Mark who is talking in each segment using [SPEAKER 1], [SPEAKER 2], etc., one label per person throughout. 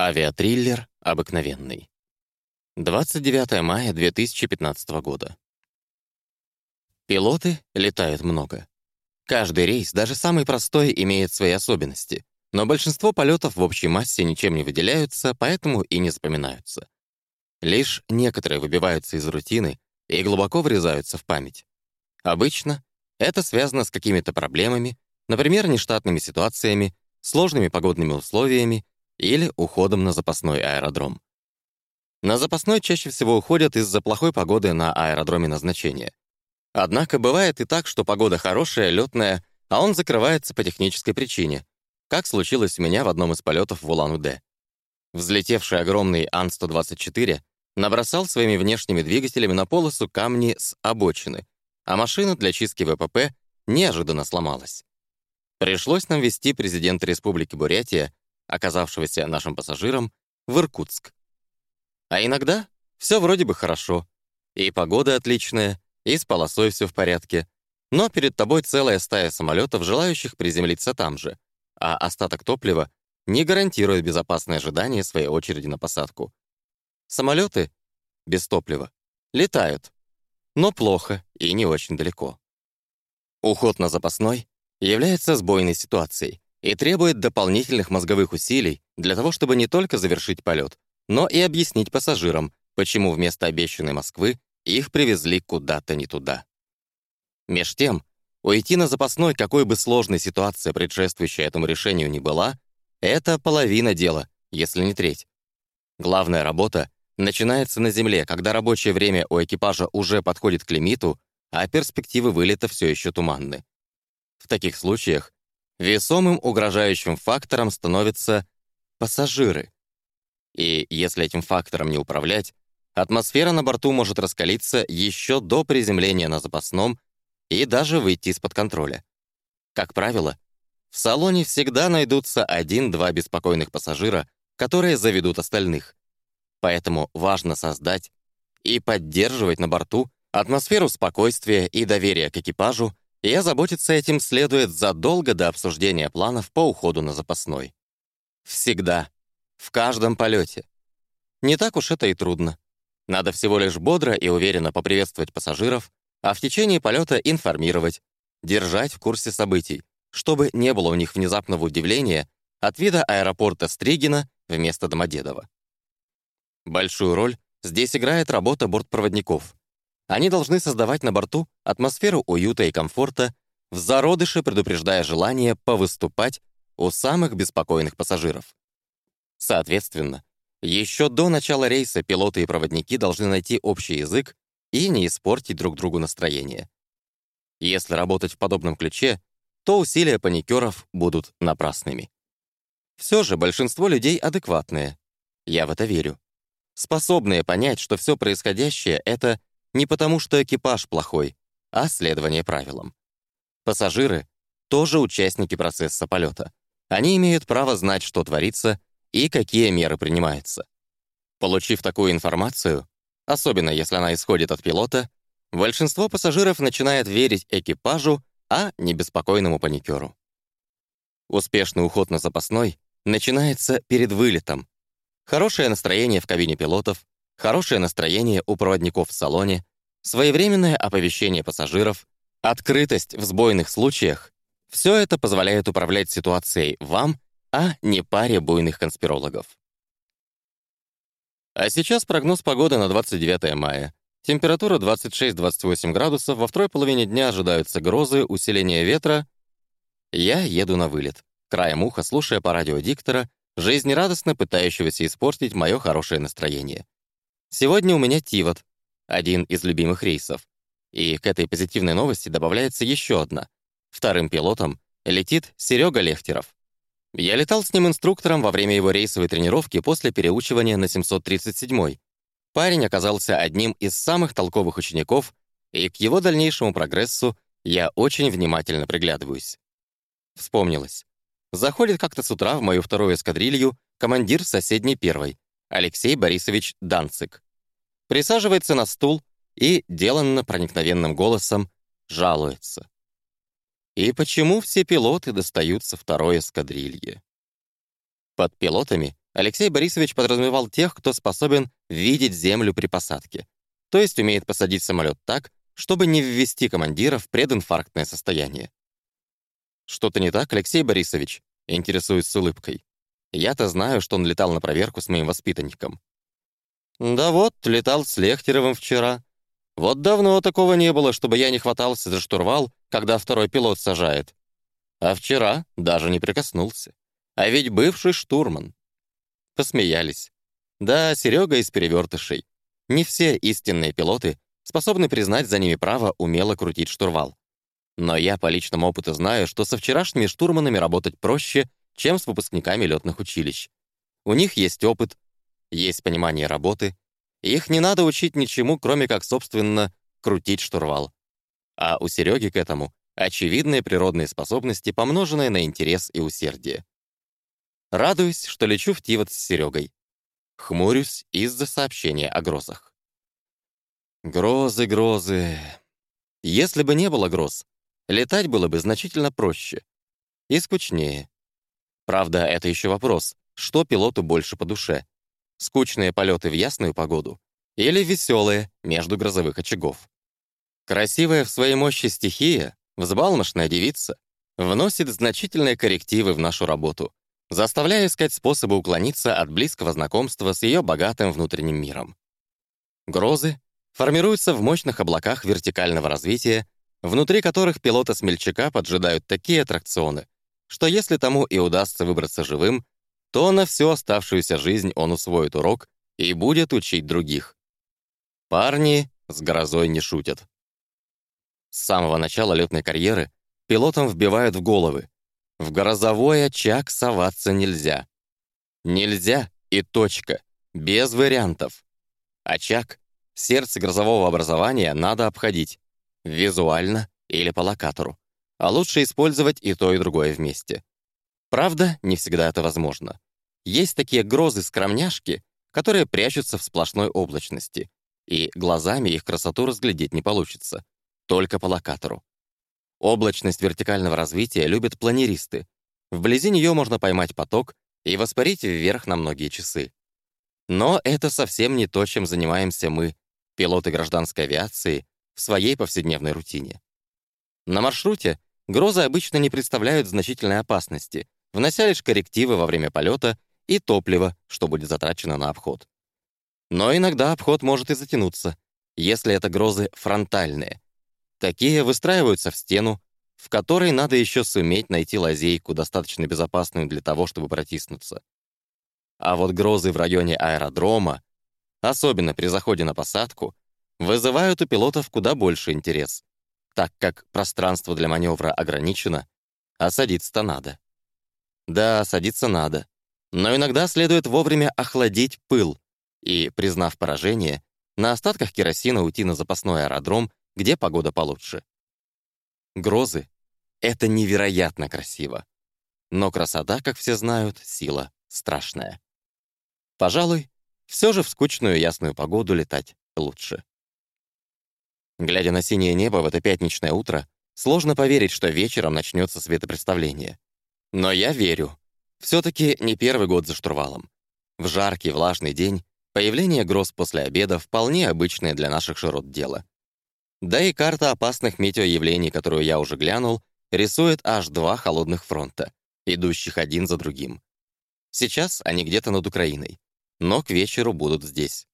[SPEAKER 1] Авиатриллер обыкновенный. 29 мая 2015 года. Пилоты летают много. Каждый рейс, даже самый простой, имеет свои особенности, но большинство полетов в общей массе ничем не выделяются, поэтому и не запоминаются. Лишь некоторые выбиваются из рутины и глубоко врезаются в память. Обычно это связано с какими-то проблемами, например, нештатными ситуациями, сложными погодными условиями или уходом на запасной аэродром. На запасной чаще всего уходят из-за плохой погоды на аэродроме назначения. Однако бывает и так, что погода хорошая, летная, а он закрывается по технической причине, как случилось у меня в одном из полетов в Улан-Удэ. Взлетевший огромный Ан-124 набросал своими внешними двигателями на полосу камни с обочины, а машина для чистки ВПП неожиданно сломалась. Пришлось нам вести президента Республики Бурятия оказавшегося нашим пассажиром, в Иркутск. А иногда все вроде бы хорошо. И погода отличная, и с полосой все в порядке. Но перед тобой целая стая самолетов, желающих приземлиться там же, а остаток топлива не гарантирует безопасное ожидание своей очереди на посадку. Самолеты без топлива летают, но плохо и не очень далеко. Уход на запасной является сбойной ситуацией, и требует дополнительных мозговых усилий для того, чтобы не только завершить полет, но и объяснить пассажирам, почему вместо обещанной Москвы их привезли куда-то не туда. Меж тем, уйти на запасной, какой бы сложной ситуация, предшествующая этому решению, ни была, это половина дела, если не треть. Главная работа начинается на земле, когда рабочее время у экипажа уже подходит к лимиту, а перспективы вылета все еще туманны. В таких случаях Весомым угрожающим фактором становятся пассажиры. И если этим фактором не управлять, атмосфера на борту может раскалиться еще до приземления на запасном и даже выйти из-под контроля. Как правило, в салоне всегда найдутся один-два беспокойных пассажира, которые заведут остальных. Поэтому важно создать и поддерживать на борту атмосферу спокойствия и доверия к экипажу, и озаботиться этим следует задолго до обсуждения планов по уходу на запасной. Всегда. В каждом полете. Не так уж это и трудно. Надо всего лишь бодро и уверенно поприветствовать пассажиров, а в течение полета информировать, держать в курсе событий, чтобы не было у них внезапного удивления от вида аэропорта Стригина вместо Домодедово. Большую роль здесь играет работа бортпроводников. Они должны создавать на борту атмосферу уюта и комфорта, в зародыше предупреждая желание повыступать у самых беспокойных пассажиров. Соответственно, еще до начала рейса пилоты и проводники должны найти общий язык и не испортить друг другу настроение. Если работать в подобном ключе, то усилия паникеров будут напрасными. Все же большинство людей адекватные. Я в это верю. Способные понять, что все происходящее — это не потому, что экипаж плохой, а следование правилам. Пассажиры — тоже участники процесса полета. Они имеют право знать, что творится и какие меры принимаются. Получив такую информацию, особенно если она исходит от пилота, большинство пассажиров начинает верить экипажу, а не беспокойному паникеру. Успешный уход на запасной начинается перед вылетом. Хорошее настроение в кабине пилотов, хорошее настроение у проводников в салоне, своевременное оповещение пассажиров, открытость в сбойных случаях — все это позволяет управлять ситуацией вам, а не паре буйных конспирологов. А сейчас прогноз погоды на 29 мая. Температура 26-28 градусов, во второй половине дня ожидаются грозы, усиление ветра. Я еду на вылет, краем уха слушая по радио диктора, жизнерадостно пытающегося испортить мое хорошее настроение. Сегодня у меня Тивот, один из любимых рейсов. И к этой позитивной новости добавляется еще одна. Вторым пилотом летит Серега Лехтеров. Я летал с ним инструктором во время его рейсовой тренировки после переучивания на 737-й. Парень оказался одним из самых толковых учеников, и к его дальнейшему прогрессу я очень внимательно приглядываюсь. Вспомнилось. Заходит как-то с утра в мою вторую эскадрилью командир соседней первой, Алексей Борисович Данцик. Присаживается на стул и деланно проникновенным голосом жалуется. И почему все пилоты достаются второй эскадрилье? Под пилотами Алексей Борисович подразумевал тех, кто способен видеть землю при посадке, то есть умеет посадить самолет так, чтобы не ввести командира в прединфарктное состояние. «Что-то не так, Алексей Борисович?» — интересуюсь с улыбкой. Я-то знаю, что он летал на проверку с моим воспитанником. «Да вот, летал с Лехтеревым вчера. Вот давно такого не было, чтобы я не хватался за штурвал, когда второй пилот сажает. А вчера даже не прикоснулся. А ведь бывший штурман». Посмеялись. Да, Серега из перевертышей. Не все истинные пилоты способны признать за ними право умело крутить штурвал. Но я по личному опыту знаю, что со вчерашними штурманами работать проще, чем с выпускниками летных училищ. У них есть опыт, есть понимание работы, их не надо учить ничему, кроме как, собственно, крутить штурвал. А у Сереги к этому очевидные природные способности, помноженные на интерес и усердие. Радуюсь, что лечу в Тивот с Серегой. Хмурюсь из-за сообщения о грозах. Грозы, грозы. Если бы не было гроз, Летать было бы значительно проще. И скучнее. Правда, это еще вопрос, что пилоту больше по душе. Скучные полеты в ясную погоду или веселые между грозовых очагов. Красивая в своей мощи стихия, взбалмошная девица, вносит значительные коррективы в нашу работу, заставляя искать способы уклониться от близкого знакомства с ее богатым внутренним миром. Грозы формируются в мощных облаках вертикального развития внутри которых пилота-смельчака поджидают такие аттракционы, что если тому и удастся выбраться живым, то на всю оставшуюся жизнь он усвоит урок и будет учить других. Парни с грозой не шутят. С самого начала летной карьеры пилотам вбивают в головы. В грозовой очаг соваться нельзя. Нельзя и точка, без вариантов. Очаг, сердце грозового образования, надо обходить визуально или по локатору. А лучше использовать и то, и другое вместе. Правда, не всегда это возможно. Есть такие грозы-скромняшки, которые прячутся в сплошной облачности, и глазами их красоту разглядеть не получится, только по локатору. Облачность вертикального развития любят планеристы. Вблизи нее можно поймать поток и воспарить вверх на многие часы. Но это совсем не то, чем занимаемся мы, пилоты гражданской авиации в своей повседневной рутине. На маршруте грозы обычно не представляют значительной опасности, внося лишь коррективы во время полета и топливо, что будет затрачено на обход. Но иногда обход может и затянуться, если это грозы фронтальные. Такие выстраиваются в стену, в которой надо еще суметь найти лазейку, достаточно безопасную для того, чтобы протиснуться. А вот грозы в районе аэродрома, особенно при заходе на посадку, вызывают у пилотов куда больше интерес, так как пространство для маневра ограничено, а садиться-то надо. Да, садиться надо, но иногда следует вовремя охладить пыл и, признав поражение, на остатках керосина уйти на запасной аэродром, где погода получше. Грозы — это невероятно красиво. Но красота, как все знают, сила страшная. Пожалуй, все же в скучную ясную погоду летать лучше. Глядя на синее небо в это пятничное утро, сложно поверить, что вечером начнется светопредставление. Но я верю. все таки не первый год за штурвалом. В жаркий влажный день появление гроз после обеда вполне обычное для наших широт дело. Да и карта опасных метеоявлений, которую я уже глянул, рисует аж два холодных фронта, идущих один за другим. Сейчас они где-то над Украиной, но к вечеру будут здесь.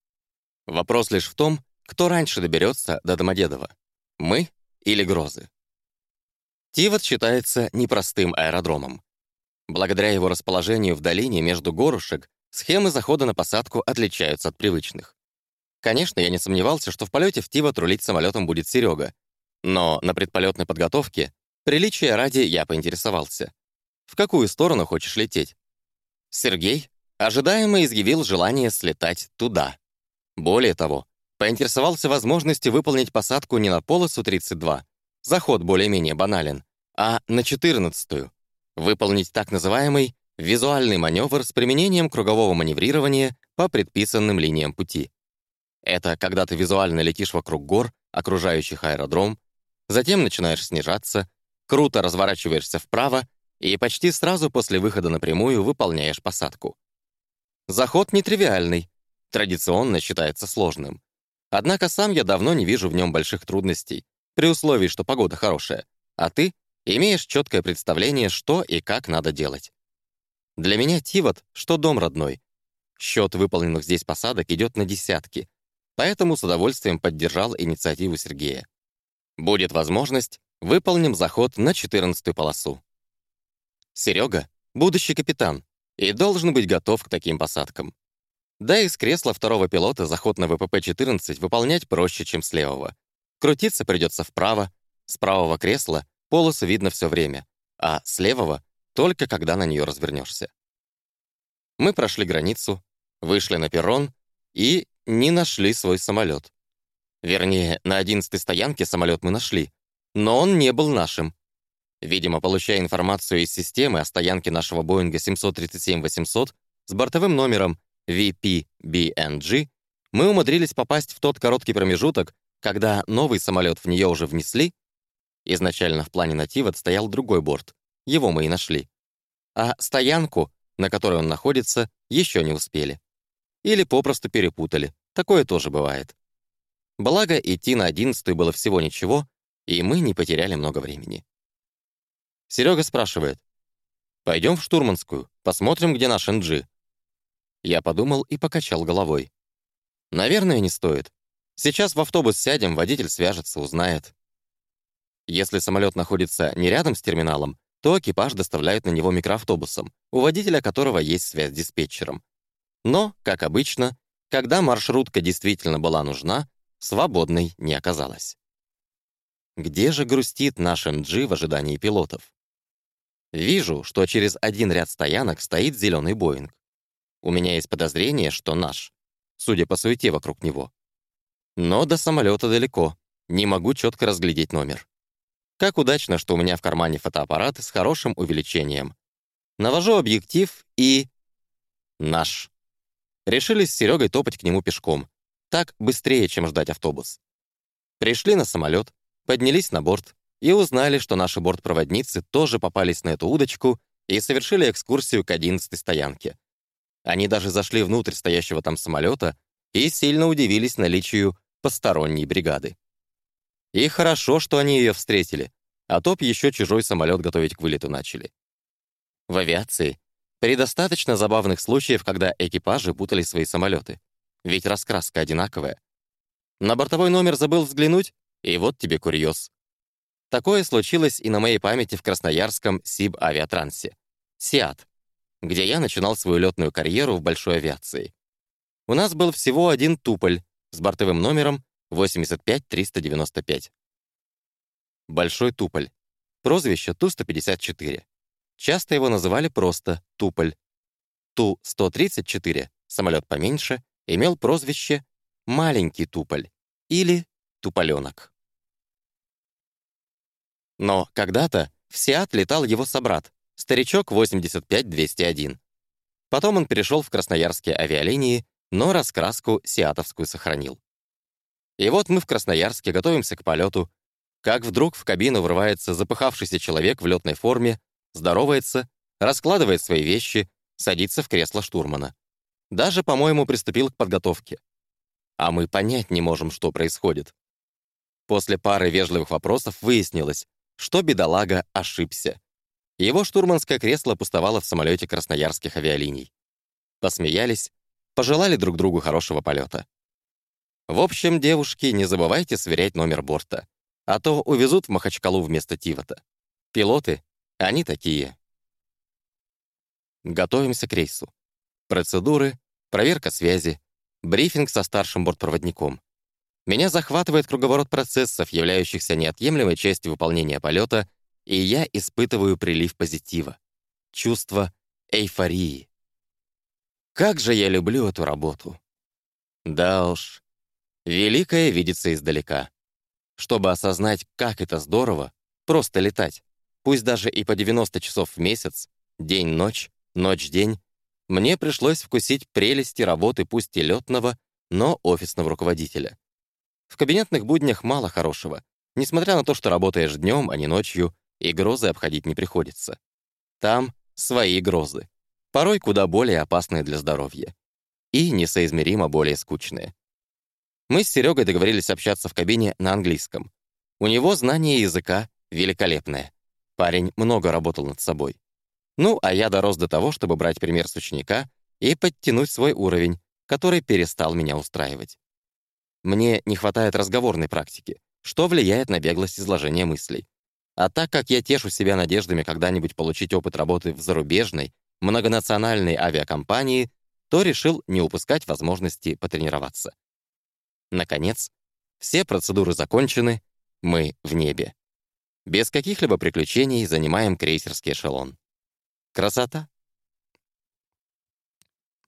[SPEAKER 1] Вопрос лишь в том, кто раньше доберется до Домодедова? Мы или Грозы? Тивот считается непростым аэродромом. Благодаря его расположению в долине между горушек схемы захода на посадку отличаются от привычных. Конечно, я не сомневался, что в полете в Тивот рулить самолетом будет Серега, но на предполетной подготовке приличия ради я поинтересовался. В какую сторону хочешь лететь? Сергей ожидаемо изъявил желание слетать туда. Более того, Поинтересовался возможностью выполнить посадку не на полосу 32, заход более-менее банален, а на 14-ю, выполнить так называемый визуальный маневр с применением кругового маневрирования по предписанным линиям пути. Это когда ты визуально летишь вокруг гор, окружающих аэродром, затем начинаешь снижаться, круто разворачиваешься вправо и почти сразу после выхода напрямую выполняешь посадку. Заход нетривиальный, традиционно считается сложным. Однако сам я давно не вижу в нем больших трудностей, при условии, что погода хорошая, а ты имеешь четкое представление, что и как надо делать. Для меня Тивот, что дом родной. Счет выполненных здесь посадок идет на десятки, поэтому с удовольствием поддержал инициативу Сергея. Будет возможность, выполним заход на 14-ю полосу. Серега — будущий капитан и должен быть готов к таким посадкам. Да и с кресла второго пилота заход на ВПП-14 выполнять проще, чем с левого. Крутиться придется вправо, с правого кресла полосу видно все время, а с левого — только когда на нее развернешься. Мы прошли границу, вышли на перрон и не нашли свой самолет. Вернее, на 11-й стоянке самолет мы нашли, но он не был нашим. Видимо, получая информацию из системы о стоянке нашего Боинга 737-800 с бортовым номером VPBNG, мы умудрились попасть в тот короткий промежуток, когда новый самолет в нее уже внесли. Изначально в плане натива стоял другой борт, его мы и нашли. А стоянку, на которой он находится, еще не успели. Или попросту перепутали, такое тоже бывает. Благо, идти на одиннадцатую было всего ничего, и мы не потеряли много времени. Серега спрашивает. «Пойдем в штурманскую, посмотрим, где наш НГ». Я подумал и покачал головой. «Наверное, не стоит. Сейчас в автобус сядем, водитель свяжется, узнает». Если самолет находится не рядом с терминалом, то экипаж доставляют на него микроавтобусом, у водителя которого есть связь с диспетчером. Но, как обычно, когда маршрутка действительно была нужна, свободной не оказалась. Где же грустит наш МГ в ожидании пилотов? Вижу, что через один ряд стоянок стоит зеленый Боинг. У меня есть подозрение, что наш, судя по суете вокруг него. Но до самолета далеко, не могу четко разглядеть номер. Как удачно, что у меня в кармане фотоаппарат с хорошим увеличением. Навожу объектив и... Наш. Решили с Серегой топать к нему пешком. Так быстрее, чем ждать автобус. Пришли на самолет, поднялись на борт и узнали, что наши бортпроводницы тоже попались на эту удочку и совершили экскурсию к 11 стоянке. Они даже зашли внутрь стоящего там самолета и сильно удивились наличию посторонней бригады. И хорошо, что они ее встретили, а топ еще чужой самолет готовить к вылету начали. В авиации предостаточно забавных случаев, когда экипажи путали свои самолеты. Ведь раскраска одинаковая. На бортовой номер забыл взглянуть, и вот тебе курьез. Такое случилось и на моей памяти в Красноярском СИБ-авиатрансе. СИАТ, где я начинал свою летную карьеру в большой авиации. У нас был всего один туполь с бортовым номером 85395. Большой туполь. Прозвище Ту-154. Часто его называли просто Туполь. Ту-134, самолет поменьше, имел прозвище «маленький туполь» или «туполенок». Но когда-то в Сиат летал его собрат, старичок 85201. Потом он перешел в красноярские авиалинии, но раскраску сиатовскую сохранил. И вот мы в Красноярске готовимся к полету, как вдруг в кабину врывается запыхавшийся человек в летной форме, здоровается, раскладывает свои вещи, садится в кресло штурмана. Даже, по-моему, приступил к подготовке. А мы понять не можем, что происходит. После пары вежливых вопросов выяснилось, что бедолага ошибся. Его штурманское кресло пустовало в самолете красноярских авиалиний. Посмеялись, пожелали друг другу хорошего полета. В общем, девушки, не забывайте сверять номер борта, а то увезут в Махачкалу вместо Тивота. Пилоты, они такие. Готовимся к рейсу. Процедуры, проверка связи, брифинг со старшим бортпроводником. Меня захватывает круговорот процессов, являющихся неотъемлемой частью выполнения полета, и я испытываю прилив позитива, чувство эйфории. Как же я люблю эту работу. Да уж, великое видится издалека. Чтобы осознать, как это здорово, просто летать, пусть даже и по 90 часов в месяц, день-ночь, ночь-день, мне пришлось вкусить прелести работы пусть и летного, но офисного руководителя. В кабинетных буднях мало хорошего, несмотря на то, что работаешь днем, а не ночью, и грозы обходить не приходится. Там свои грозы. порой куда более опасные для здоровья и несоизмеримо более скучные. Мы с Серегой договорились общаться в кабине на английском. У него знание языка великолепное. Парень много работал над собой. Ну, а я дорос до того, чтобы брать пример с ученика и подтянуть свой уровень, который перестал меня устраивать. Мне не хватает разговорной практики, что влияет на беглость изложения мыслей. А так как я тешу себя надеждами когда-нибудь получить опыт работы в зарубежной, многонациональной авиакомпании, то решил не упускать возможности потренироваться. Наконец, все процедуры закончены, мы в небе. Без каких-либо приключений занимаем крейсерский эшелон. Красота!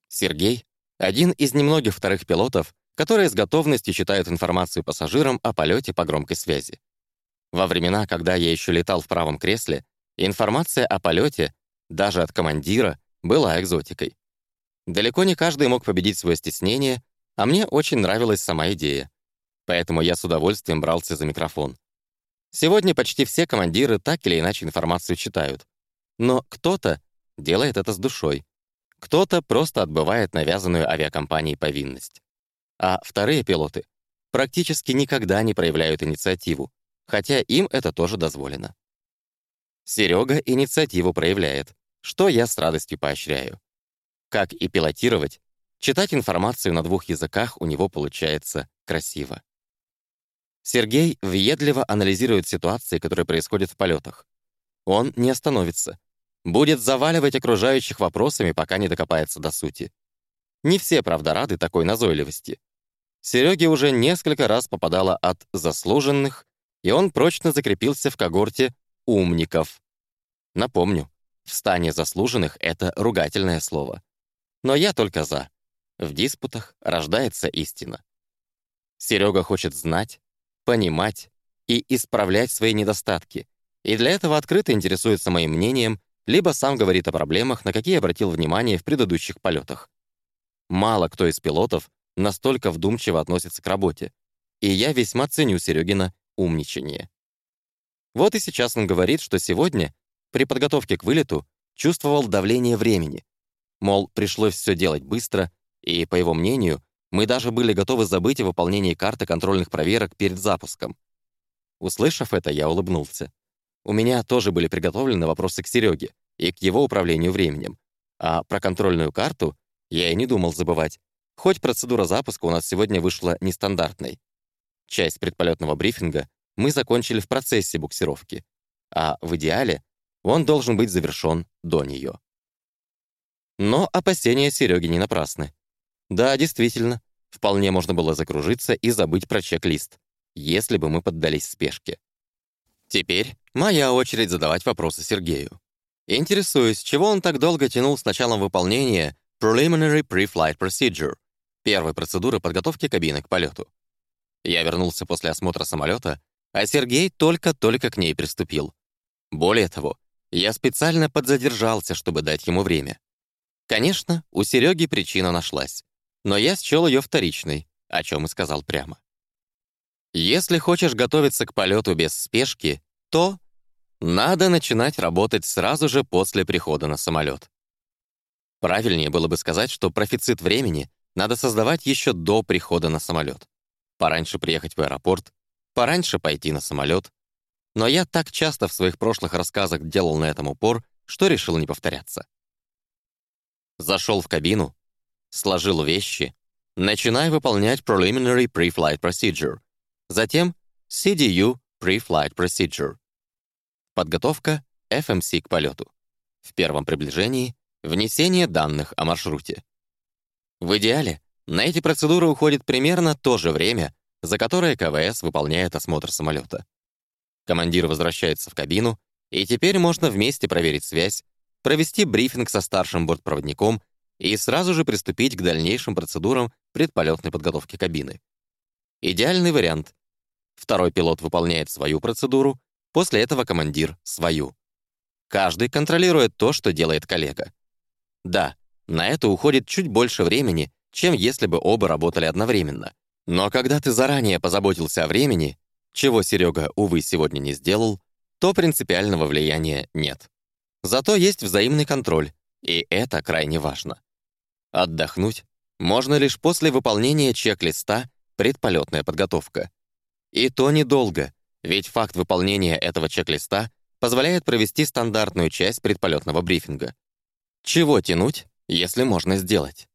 [SPEAKER 1] Сергей — один из немногих вторых пилотов, которые с готовностью читают информацию пассажирам о полете по громкой связи. Во времена, когда я еще летал в правом кресле, информация о полете, даже от командира, была экзотикой. Далеко не каждый мог победить свое стеснение, а мне очень нравилась сама идея. Поэтому я с удовольствием брался за микрофон. Сегодня почти все командиры так или иначе информацию читают. Но кто-то делает это с душой. Кто-то просто отбывает навязанную авиакомпанией повинность. А вторые пилоты практически никогда не проявляют инициативу, хотя им это тоже дозволено. Серега инициативу проявляет, что я с радостью поощряю. Как и пилотировать, читать информацию на двух языках у него получается красиво. Сергей въедливо анализирует ситуации, которые происходят в полетах. Он не остановится. Будет заваливать окружающих вопросами, пока не докопается до сути. Не все, правда, рады такой назойливости. Сереге уже несколько раз попадало от заслуженных, и он прочно закрепился в когорте умников. Напомню, в стане заслуженных это ругательное слово. Но я только за. В диспутах рождается истина. Серега хочет знать, понимать и исправлять свои недостатки, и для этого открыто интересуется моим мнением, либо сам говорит о проблемах, на какие обратил внимание в предыдущих полетах. Мало кто из пилотов настолько вдумчиво относится к работе, и я весьма ценю Серегина умничание. Вот и сейчас он говорит, что сегодня, при подготовке к вылету, чувствовал давление времени. Мол, пришлось все делать быстро, и, по его мнению, мы даже были готовы забыть о выполнении карты контрольных проверок перед запуском. Услышав это, я улыбнулся. У меня тоже были приготовлены вопросы к Сереге и к его управлению временем. А про контрольную карту я и не думал забывать, хоть процедура запуска у нас сегодня вышла нестандартной. Часть предполетного брифинга мы закончили в процессе буксировки, а в идеале он должен быть завершен до нее. Но опасения Сереги не напрасны. Да, действительно, вполне можно было закружиться и забыть про чек-лист, если бы мы поддались спешке. Теперь моя очередь задавать вопросы Сергею. Интересуюсь, чего он так долго тянул с началом выполнения Preliminary Pre-Flight Procedure, первой процедуры подготовки кабины к полету. Я вернулся после осмотра самолета, а Сергей только-только к ней приступил. Более того, я специально подзадержался, чтобы дать ему время. Конечно, у Сереги причина нашлась но я счел ее вторичной, о чем и сказал прямо. Если хочешь готовиться к полету без спешки, то надо начинать работать сразу же после прихода на самолет. Правильнее было бы сказать, что профицит времени надо создавать еще до прихода на самолет. Пораньше приехать в аэропорт, пораньше пойти на самолет. Но я так часто в своих прошлых рассказах делал на этом упор, что решил не повторяться. Зашел в кабину, сложил вещи, начинай выполнять Preliminary Pre-Flight Procedure, затем CDU Pre-Flight Procedure. Подготовка FMC к полету. В первом приближении — внесение данных о маршруте. В идеале на эти процедуры уходит примерно то же время, за которое КВС выполняет осмотр самолета. Командир возвращается в кабину, и теперь можно вместе проверить связь, провести брифинг со старшим бортпроводником и сразу же приступить к дальнейшим процедурам предполетной подготовки кабины. Идеальный вариант. Второй пилот выполняет свою процедуру, после этого командир — свою. Каждый контролирует то, что делает коллега. Да, на это уходит чуть больше времени, чем если бы оба работали одновременно. Но когда ты заранее позаботился о времени, чего Серега, увы, сегодня не сделал, то принципиального влияния нет. Зато есть взаимный контроль, И это крайне важно. Отдохнуть можно лишь после выполнения чек-листа «Предполетная подготовка». И то недолго, ведь факт выполнения этого чек-листа позволяет провести стандартную часть предполетного брифинга. Чего тянуть, если можно сделать?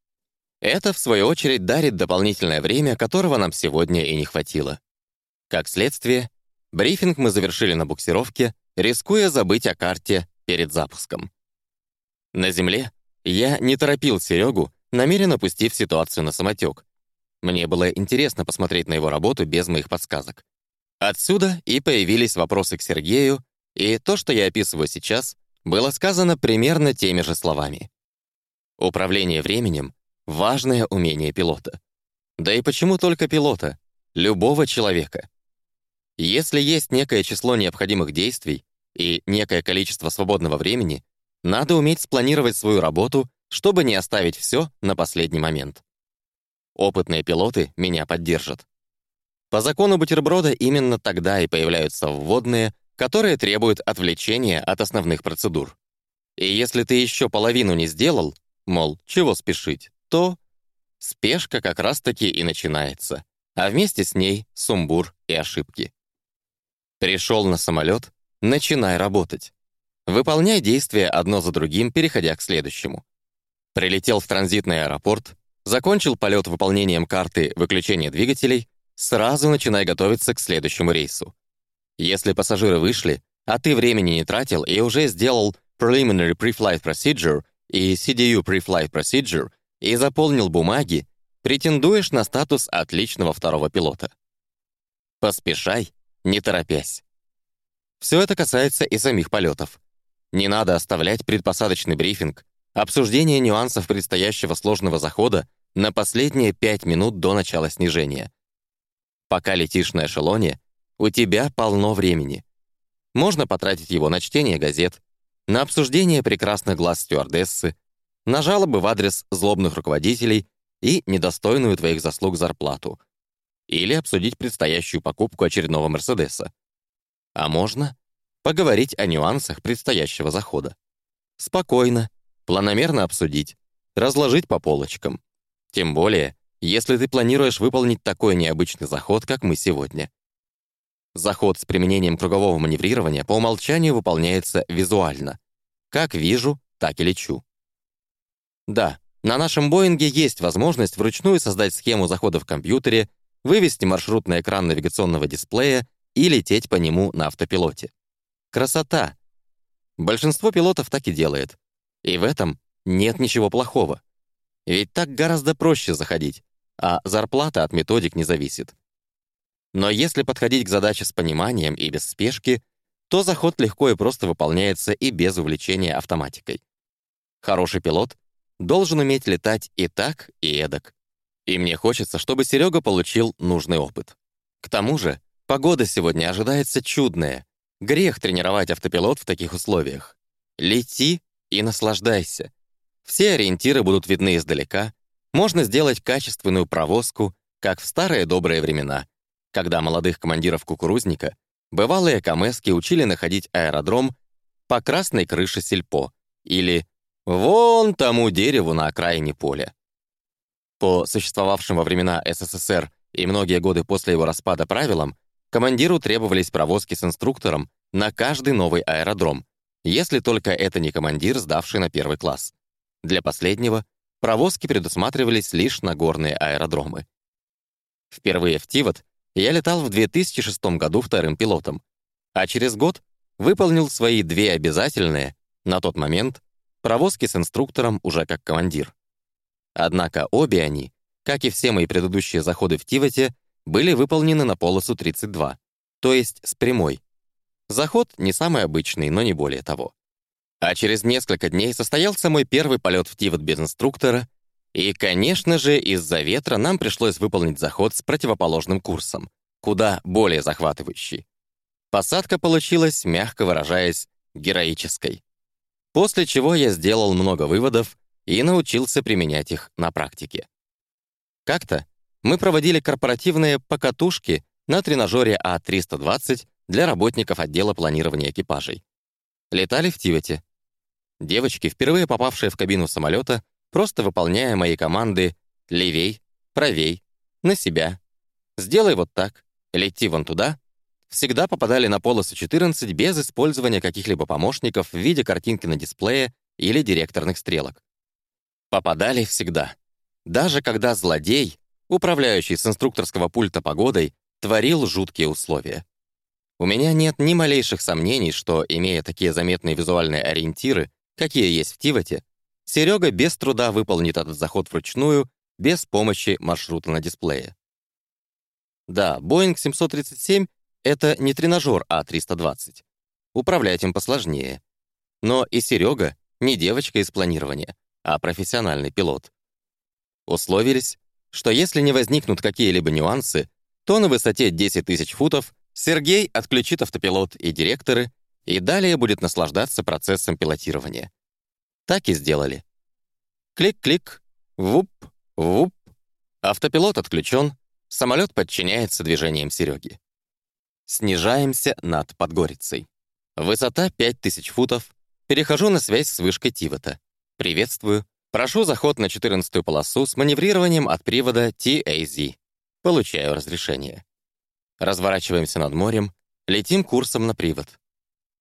[SPEAKER 1] Это, в свою очередь, дарит дополнительное время, которого нам сегодня и не хватило. Как следствие, брифинг мы завершили на буксировке, рискуя забыть о карте перед запуском. На Земле я не торопил Серегу, намеренно пустив ситуацию на самотек. Мне было интересно посмотреть на его работу без моих подсказок. Отсюда и появились вопросы к Сергею, и то, что я описываю сейчас, было сказано примерно теми же словами. Управление временем — важное умение пилота. Да и почему только пилота? Любого человека. Если есть некое число необходимых действий и некое количество свободного времени, надо уметь спланировать свою работу, чтобы не оставить все на последний момент. Опытные пилоты меня поддержат. По закону бутерброда именно тогда и появляются вводные, которые требуют отвлечения от основных процедур. И если ты еще половину не сделал, мол, чего спешить, то спешка как раз-таки и начинается, а вместе с ней сумбур и ошибки. Пришел на самолет, начинай работать. Выполняй действия одно за другим, переходя к следующему. Прилетел в транзитный аэропорт, закончил полет выполнением карты выключения двигателей, сразу начинай готовиться к следующему рейсу. Если пассажиры вышли, а ты времени не тратил и уже сделал Preliminary Pre-Flight Procedure и CDU Pre-Flight Procedure и заполнил бумаги, претендуешь на статус отличного второго пилота. Поспешай, не торопясь. Все это касается и самих полетов. Не надо оставлять предпосадочный брифинг, обсуждение нюансов предстоящего сложного захода на последние пять минут до начала снижения. Пока летишь на эшелоне, у тебя полно времени. Можно потратить его на чтение газет, на обсуждение прекрасных глаз стюардессы, на жалобы в адрес злобных руководителей и недостойную твоих заслуг зарплату, или обсудить предстоящую покупку очередного Мерседеса. А можно поговорить о нюансах предстоящего захода. Спокойно, планомерно обсудить, разложить по полочкам. Тем более, если ты планируешь выполнить такой необычный заход, как мы сегодня. Заход с применением кругового маневрирования по умолчанию выполняется визуально. Как вижу, так и лечу. Да, на нашем Боинге есть возможность вручную создать схему захода в компьютере, вывести маршрут на экран навигационного дисплея и лететь по нему на автопилоте. Красота! Большинство пилотов так и делает. И в этом нет ничего плохого. Ведь так гораздо проще заходить, а зарплата от методик не зависит. Но если подходить к задаче с пониманием и без спешки, то заход легко и просто выполняется и без увлечения автоматикой. Хороший пилот должен уметь летать и так, и эдак. И мне хочется, чтобы Серега получил нужный опыт. К тому же, погода сегодня ожидается чудная, Грех тренировать автопилот в таких условиях. Лети и наслаждайся. Все ориентиры будут видны издалека. Можно сделать качественную провозку, как в старые добрые времена, когда молодых командиров кукурузника бывалые камески учили находить аэродром по красной крыше сельпо или «вон тому дереву на окраине поля». По существовавшим во времена СССР и многие годы после его распада правилам, Командиру требовались провозки с инструктором на каждый новый аэродром, если только это не командир, сдавший на первый класс. Для последнего провозки предусматривались лишь на горные аэродромы. Впервые в Тивот я летал в 2006 году вторым пилотом, а через год выполнил свои две обязательные, на тот момент, провозки с инструктором уже как командир. Однако обе они, как и все мои предыдущие заходы в Тивоте, были выполнены на полосу 32, то есть с прямой. Заход не самый обычный, но не более того. А через несколько дней состоялся мой первый полет в Тивот без инструктора, и, конечно же, из-за ветра нам пришлось выполнить заход с противоположным курсом, куда более захватывающий. Посадка получилась, мягко выражаясь, героической. После чего я сделал много выводов и научился применять их на практике. Как-то мы проводили корпоративные покатушки на тренажере А320 для работников отдела планирования экипажей. Летали в Тивете. Девочки, впервые попавшие в кабину самолета, просто выполняя мои команды «левей», «правей», «на себя», «сделай вот так», «лети вон туда», всегда попадали на полосу 14 без использования каких-либо помощников в виде картинки на дисплее или директорных стрелок. Попадали всегда. Даже когда злодей, управляющий с инструкторского пульта погодой, творил жуткие условия. У меня нет ни малейших сомнений, что, имея такие заметные визуальные ориентиры, какие есть в Тивате, Серега без труда выполнит этот заход вручную, без помощи маршрута на дисплее. Да, Boeing 737 — это не тренажер А320. Управлять им посложнее. Но и Серега не девочка из планирования, а профессиональный пилот. Условились, что если не возникнут какие-либо нюансы, то на высоте 10 тысяч футов Сергей отключит автопилот и директоры и далее будет наслаждаться процессом пилотирования. Так и сделали. Клик-клик, вуп, вуп. Автопилот отключен, самолет подчиняется движениям Сереги. Снижаемся над Подгорицей. Высота 5000 футов. Перехожу на связь с вышкой Тивота. Приветствую. Прошу заход на 14-ю полосу с маневрированием от привода TAZ. Получаю разрешение. Разворачиваемся над морем, летим курсом на привод.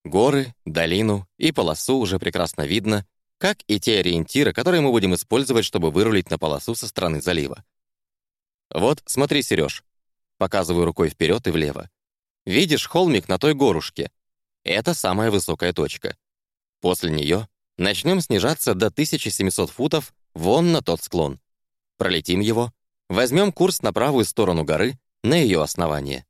[SPEAKER 1] Горы, долину и полосу уже прекрасно видно, как и те ориентиры, которые мы будем использовать, чтобы вырулить на полосу со стороны залива. Вот, смотри, Сереж. Показываю рукой вперед и влево. Видишь холмик на той горушке? Это самая высокая точка. После нее начнем снижаться до 1700 футов вон на тот склон. Пролетим его, возьмем курс на правую сторону горы, на ее основание.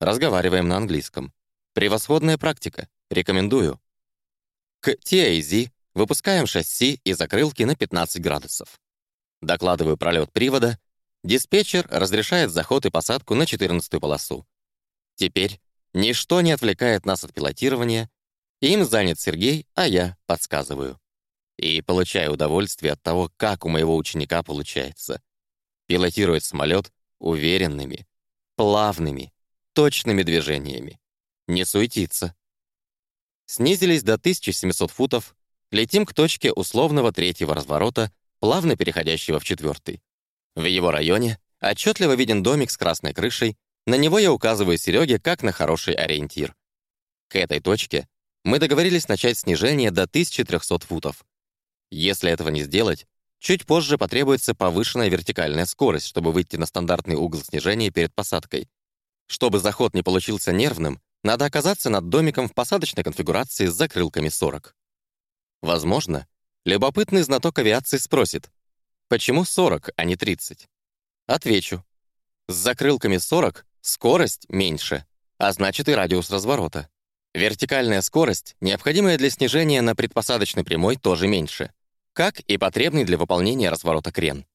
[SPEAKER 1] Разговариваем на английском. Превосходная практика. Рекомендую. К TAZ выпускаем шасси и закрылки на 15 градусов. Докладываю пролет привода. Диспетчер разрешает заход и посадку на 14 полосу. Теперь ничто не отвлекает нас от пилотирования. Им занят Сергей, а я подсказываю. И получаю удовольствие от того, как у моего ученика получается. Пилотирует самолет уверенными, плавными, точными движениями. Не суетиться. Снизились до 1700 футов, летим к точке условного третьего разворота, плавно переходящего в четвертый. В его районе отчетливо виден домик с красной крышей, на него я указываю Сереге как на хороший ориентир. К этой точке мы договорились начать снижение до 1300 футов. Если этого не сделать, чуть позже потребуется повышенная вертикальная скорость, чтобы выйти на стандартный угол снижения перед посадкой. Чтобы заход не получился нервным, надо оказаться над домиком в посадочной конфигурации с закрылками 40. Возможно, любопытный знаток авиации спросит, почему 40, а не 30? Отвечу. С закрылками 40 скорость меньше, а значит и радиус разворота. Вертикальная скорость, необходимая для снижения на предпосадочной прямой, тоже меньше, как и потребный для выполнения разворота крен.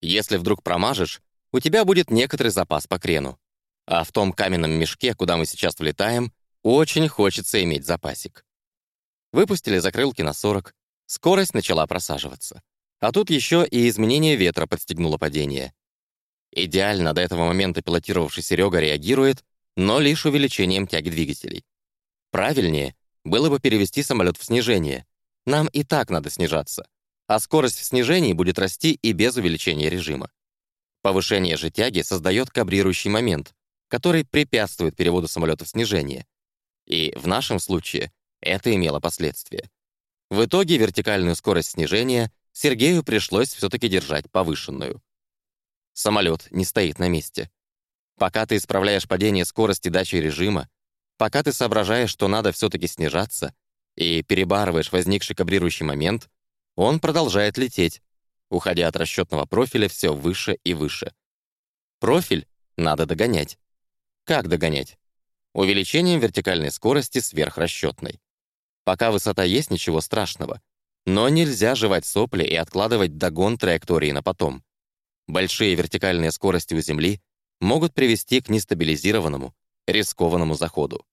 [SPEAKER 1] Если вдруг промажешь, у тебя будет некоторый запас по крену. А в том каменном мешке, куда мы сейчас влетаем, очень хочется иметь запасик. Выпустили закрылки на 40, скорость начала просаживаться. А тут еще и изменение ветра подстегнуло падение. Идеально до этого момента пилотировавший Серега реагирует, но лишь увеличением тяги двигателей. Правильнее было бы перевести самолет в снижение. Нам и так надо снижаться. А скорость в снижении будет расти и без увеличения режима. Повышение же тяги создает кабрирующий момент, который препятствует переводу самолета в снижение. И в нашем случае это имело последствия. В итоге вертикальную скорость снижения Сергею пришлось все-таки держать повышенную. Самолет не стоит на месте. Пока ты исправляешь падение скорости дачи режима, пока ты соображаешь, что надо все-таки снижаться, и перебарываешь возникший кабрирующий момент, он продолжает лететь, уходя от расчетного профиля все выше и выше. Профиль надо догонять. Как догонять? Увеличением вертикальной скорости сверхрасчетной. Пока высота есть, ничего страшного. Но нельзя жевать сопли и откладывать догон траектории на потом. Большие вертикальные скорости у Земли могут привести к нестабилизированному, рискованному заходу.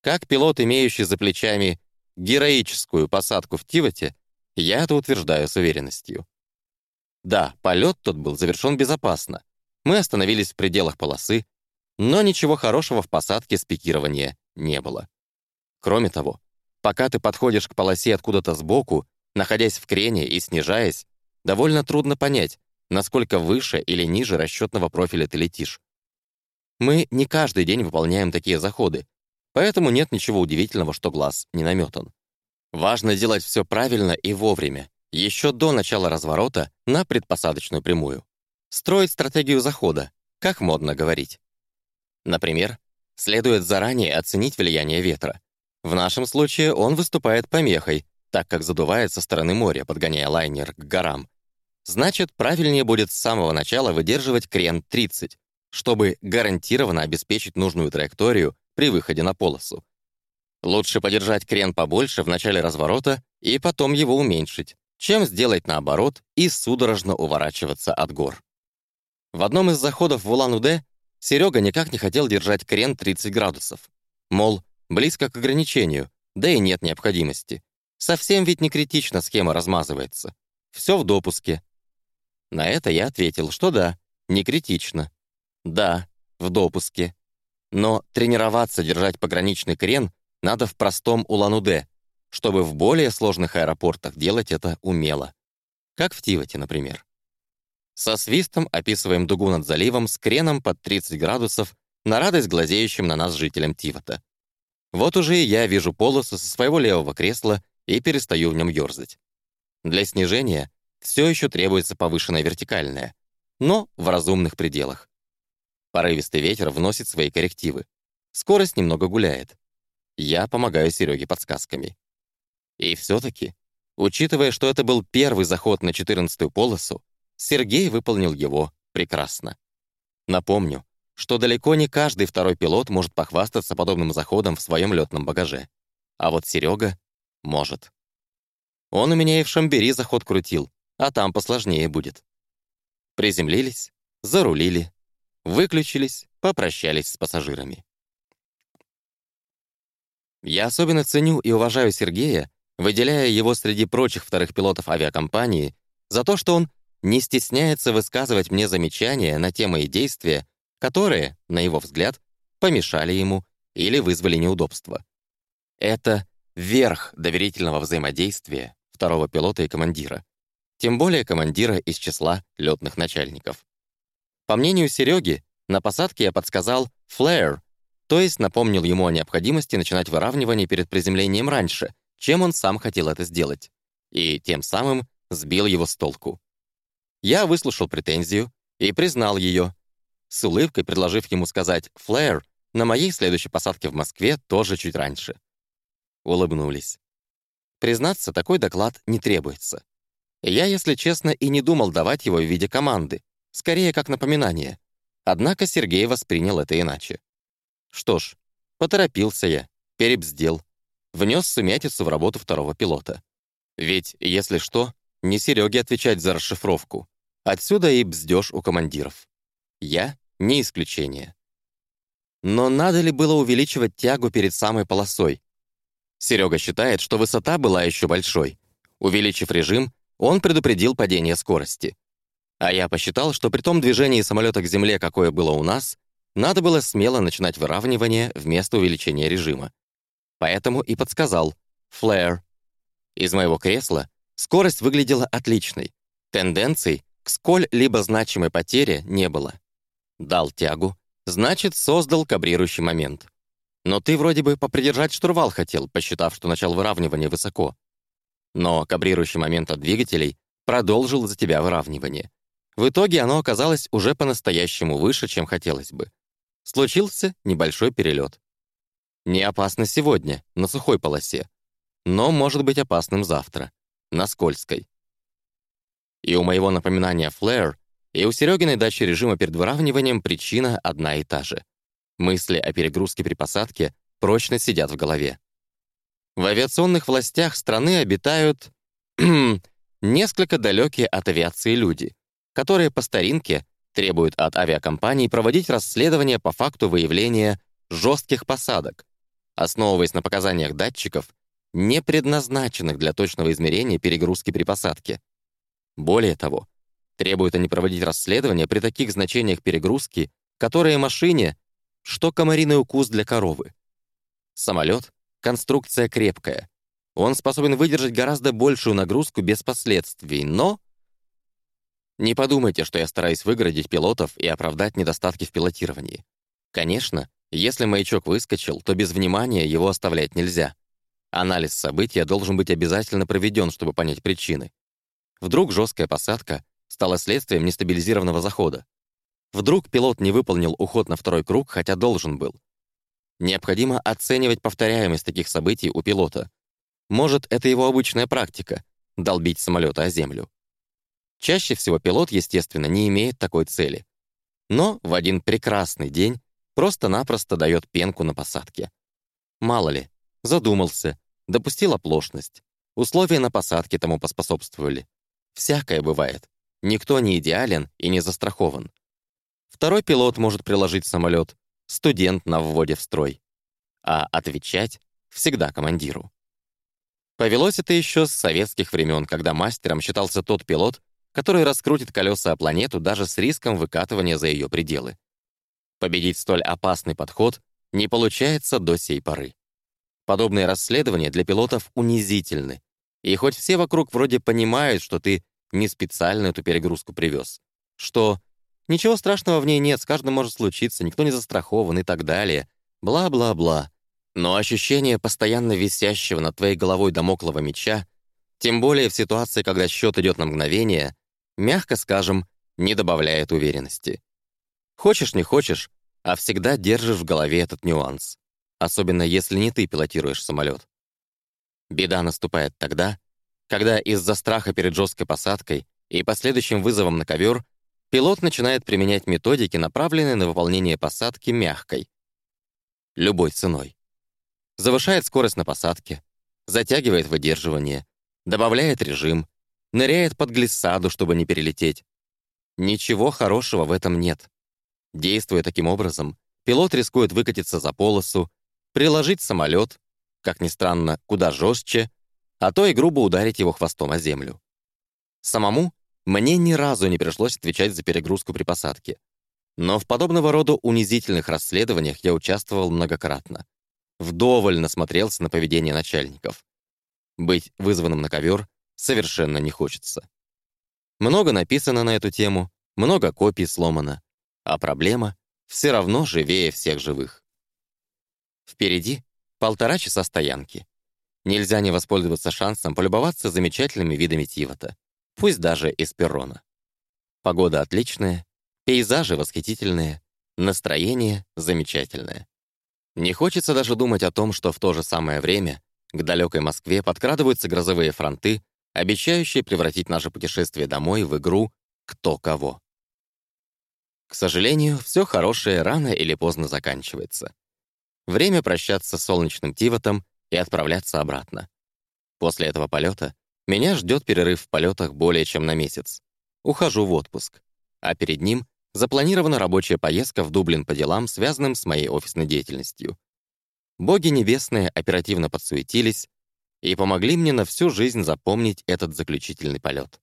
[SPEAKER 1] Как пилот, имеющий за плечами героическую посадку в Тивате, я это утверждаю с уверенностью. Да, полет тот был завершен безопасно. Мы остановились в пределах полосы, но ничего хорошего в посадке с пикирования не было. Кроме того, Пока ты подходишь к полосе откуда-то сбоку, находясь в крене и снижаясь, довольно трудно понять, насколько выше или ниже расчетного профиля ты летишь. Мы не каждый день выполняем такие заходы, поэтому нет ничего удивительного, что глаз не наметан. Важно делать все правильно и вовремя, еще до начала разворота на предпосадочную прямую. Строить стратегию захода, как модно говорить. Например, следует заранее оценить влияние ветра. В нашем случае он выступает помехой, так как задувает со стороны моря, подгоняя лайнер к горам. Значит, правильнее будет с самого начала выдерживать крен 30, чтобы гарантированно обеспечить нужную траекторию при выходе на полосу. Лучше подержать крен побольше в начале разворота и потом его уменьшить, чем сделать наоборот и судорожно уворачиваться от гор. В одном из заходов в Улан-Удэ Серега никак не хотел держать крен 30 градусов. Мол, близко к ограничению, да и нет необходимости. Совсем ведь не критично схема размазывается. Все в допуске. На это я ответил, что да, не критично. Да, в допуске. Но тренироваться держать пограничный крен надо в простом Улан-Удэ, чтобы в более сложных аэропортах делать это умело. Как в Тивате, например. Со свистом описываем дугу над заливом с креном под 30 градусов на радость глазеющим на нас жителям Тивота. Вот уже и я вижу полосу со своего левого кресла и перестаю в нем ёрзать. Для снижения все еще требуется повышенная вертикальная, но в разумных пределах. Порывистый ветер вносит свои коррективы. Скорость немного гуляет. Я помогаю Сереге подсказками. И все таки учитывая, что это был первый заход на 14-ю полосу, Сергей выполнил его прекрасно. Напомню, что далеко не каждый второй пилот может похвастаться подобным заходом в своем летном багаже. А вот Серега может. Он у меня и в Шамбери заход крутил, а там посложнее будет. Приземлились, зарулили, выключились, попрощались с пассажирами. Я особенно ценю и уважаю Сергея, выделяя его среди прочих вторых пилотов авиакомпании, за то, что он не стесняется высказывать мне замечания на темы и действия, которые, на его взгляд, помешали ему или вызвали неудобства. Это верх доверительного взаимодействия второго пилота и командира, тем более командира из числа летных начальников. По мнению Сереги, на посадке я подсказал «флэр», то есть напомнил ему о необходимости начинать выравнивание перед приземлением раньше, чем он сам хотел это сделать, и тем самым сбил его с толку. Я выслушал претензию и признал ее, с улыбкой предложив ему сказать «флэр» на моей следующей посадке в Москве тоже чуть раньше. Улыбнулись. Признаться, такой доклад не требуется. Я, если честно, и не думал давать его в виде команды, скорее как напоминание. Однако Сергей воспринял это иначе. Что ж, поторопился я, перебздел, внес сумятицу в работу второго пилота. Ведь, если что, не Сереге отвечать за расшифровку. Отсюда и бздёж у командиров. Я — не исключение. Но надо ли было увеличивать тягу перед самой полосой? Серега считает, что высота была еще большой. Увеличив режим, он предупредил падение скорости. А я посчитал, что при том движении самолета к земле, какое было у нас, надо было смело начинать выравнивание вместо увеличения режима. Поэтому и подсказал «флэр». Из моего кресла скорость выглядела отличной. Тенденций к сколь-либо значимой потере не было. Дал тягу, значит, создал кабрирующий момент. Но ты вроде бы попридержать штурвал хотел, посчитав, что начало выравнивания высоко. Но кабрирующий момент от двигателей продолжил за тебя выравнивание. В итоге оно оказалось уже по-настоящему выше, чем хотелось бы. Случился небольшой перелет. Не опасно сегодня, на сухой полосе, но может быть опасным завтра, на скользкой. И у моего напоминания «флэр», и у Серегиной дачи режима перед выравниванием причина одна и та же. Мысли о перегрузке при посадке прочно сидят в голове. В авиационных властях страны обитают несколько далекие от авиации люди, которые по старинке требуют от авиакомпаний проводить расследование по факту выявления жестких посадок, основываясь на показаниях датчиков, не предназначенных для точного измерения перегрузки при посадке. Более того, требуют они проводить расследование при таких значениях перегрузки, которые машине, что комариный укус для коровы. Самолет — конструкция крепкая, Он способен выдержать гораздо большую нагрузку без последствий, но... Не подумайте, что я стараюсь выгородить пилотов и оправдать недостатки в пилотировании. Конечно, если маячок выскочил, то без внимания его оставлять нельзя. Анализ события должен быть обязательно проведен, чтобы понять причины. Вдруг жесткая посадка стала следствием нестабилизированного захода. Вдруг пилот не выполнил уход на второй круг, хотя должен был. Необходимо оценивать повторяемость таких событий у пилота. Может, это его обычная практика — долбить самолеты о землю. Чаще всего пилот, естественно, не имеет такой цели. Но в один прекрасный день просто-напросто дает пенку на посадке. Мало ли, задумался, допустил оплошность. Условия на посадке тому поспособствовали. Всякое бывает. Никто не идеален и не застрахован. Второй пилот может приложить самолет, студент на вводе в строй. А отвечать всегда командиру. Повелось это еще с советских времен, когда мастером считался тот пилот, который раскрутит колеса о планету даже с риском выкатывания за ее пределы. Победить столь опасный подход не получается до сей поры. Подобные расследования для пилотов унизительны. И хоть все вокруг вроде понимают, что ты не специально эту перегрузку привез, что ничего страшного в ней нет, с каждым может случиться, никто не застрахован и так далее, бла-бла-бла. Но ощущение постоянно висящего над твоей головой домоклого меча, тем более в ситуации, когда счет идет на мгновение, мягко скажем, не добавляет уверенности. Хочешь, не хочешь, а всегда держишь в голове этот нюанс. Особенно если не ты пилотируешь самолет. Беда наступает тогда, когда из-за страха перед жесткой посадкой и последующим вызовом на ковер пилот начинает применять методики, направленные на выполнение посадки мягкой. Любой ценой. Завышает скорость на посадке, затягивает выдерживание, добавляет режим, ныряет под глиссаду, чтобы не перелететь. Ничего хорошего в этом нет. Действуя таким образом, пилот рискует выкатиться за полосу, приложить самолет, как ни странно, куда жестче, а то и грубо ударить его хвостом о землю. Самому мне ни разу не пришлось отвечать за перегрузку при посадке. Но в подобного рода унизительных расследованиях я участвовал многократно. Вдоволь насмотрелся на поведение начальников. Быть вызванным на ковер совершенно не хочется. Много написано на эту тему, много копий сломано а проблема все равно живее всех живых. Впереди полтора часа стоянки. Нельзя не воспользоваться шансом полюбоваться замечательными видами Тивота, пусть даже из перрона. Погода отличная, пейзажи восхитительные, настроение замечательное. Не хочется даже думать о том, что в то же самое время к далекой Москве подкрадываются грозовые фронты, обещающие превратить наше путешествие домой в игру «Кто кого». К сожалению, все хорошее рано или поздно заканчивается. Время прощаться с солнечным Тивотом и отправляться обратно. После этого полета меня ждет перерыв в полетах более чем на месяц. Ухожу в отпуск. А перед ним запланирована рабочая поездка в Дублин по делам, связанным с моей офисной деятельностью. Боги небесные оперативно подсуетились и помогли мне на всю жизнь запомнить этот заключительный полет.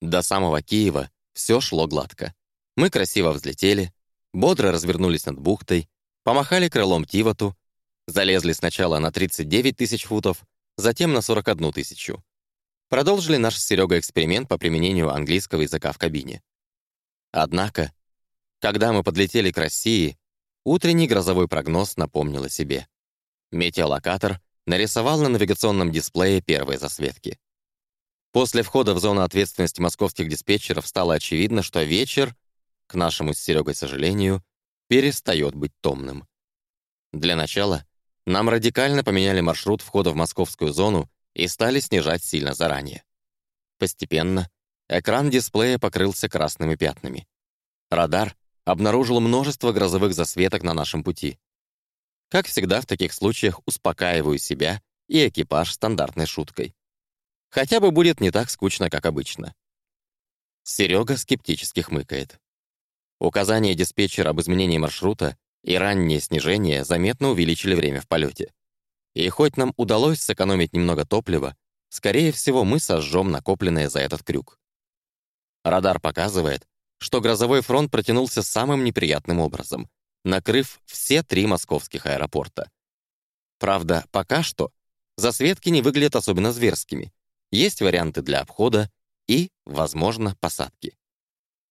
[SPEAKER 1] До самого Киева все шло гладко. Мы красиво взлетели, бодро развернулись над бухтой, помахали крылом Тивоту, залезли сначала на 39 тысяч футов, затем на 41 тысячу. Продолжили наш с Серегой эксперимент по применению английского языка в кабине. Однако, когда мы подлетели к России, утренний грозовой прогноз напомнил о себе. Метеолокатор нарисовал на навигационном дисплее первые засветки. После входа в зону ответственности московских диспетчеров стало очевидно, что вечер, к нашему с Серегой сожалению, перестает быть томным. Для начала нам радикально поменяли маршрут входа в московскую зону и стали снижать сильно заранее. Постепенно экран дисплея покрылся красными пятнами. Радар обнаружил множество грозовых засветок на нашем пути. Как всегда в таких случаях успокаиваю себя и экипаж стандартной шуткой. Хотя бы будет не так скучно, как обычно. Серега скептически хмыкает. Указание диспетчера об изменении маршрута и раннее снижение заметно увеличили время в полете. И хоть нам удалось сэкономить немного топлива, скорее всего, мы сожжем накопленное за этот крюк. Радар показывает, что грозовой фронт протянулся самым неприятным образом, накрыв все три московских аэропорта. Правда, пока что Засветки не выглядят особенно зверскими. Есть варианты для обхода и, возможно, посадки.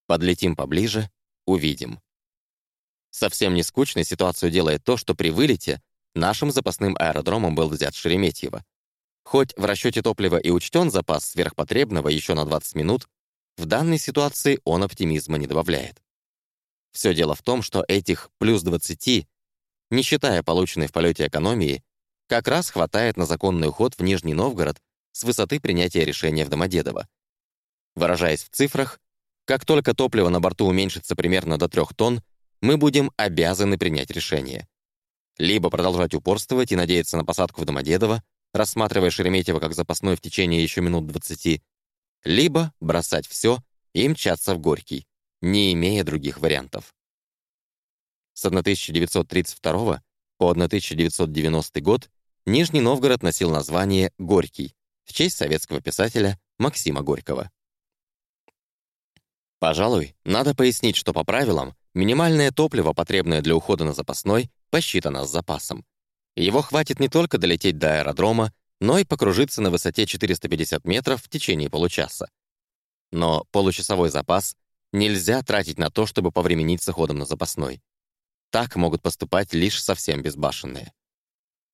[SPEAKER 1] Подлетим поближе, увидим. Совсем не скучной ситуацию делает то, что при вылете нашим запасным аэродромом был взят Шереметьево. Хоть в расчете топлива и учтен запас сверхпотребного еще на 20 минут, в данной ситуации он оптимизма не добавляет. Все дело в том, что этих плюс 20, не считая полученной в полете экономии, как раз хватает на законный уход в Нижний Новгород с высоты принятия решения в Домодедово. Выражаясь в цифрах, как только топливо на борту уменьшится примерно до 3 тонн, мы будем обязаны принять решение. Либо продолжать упорствовать и надеяться на посадку в Домодедово, рассматривая Шереметьево как запасной в течение еще минут 20, либо бросать все и мчаться в Горький, не имея других вариантов. С 1932 по 1990 год Нижний Новгород носил название Горький в честь советского писателя Максима Горького. Пожалуй, надо пояснить, что по правилам минимальное топливо, потребное для ухода на запасной, посчитано с запасом. Его хватит не только долететь до аэродрома, но и покружиться на высоте 450 метров в течение получаса. Но получасовой запас нельзя тратить на то, чтобы повременить с уходом на запасной. Так могут поступать лишь совсем безбашенные.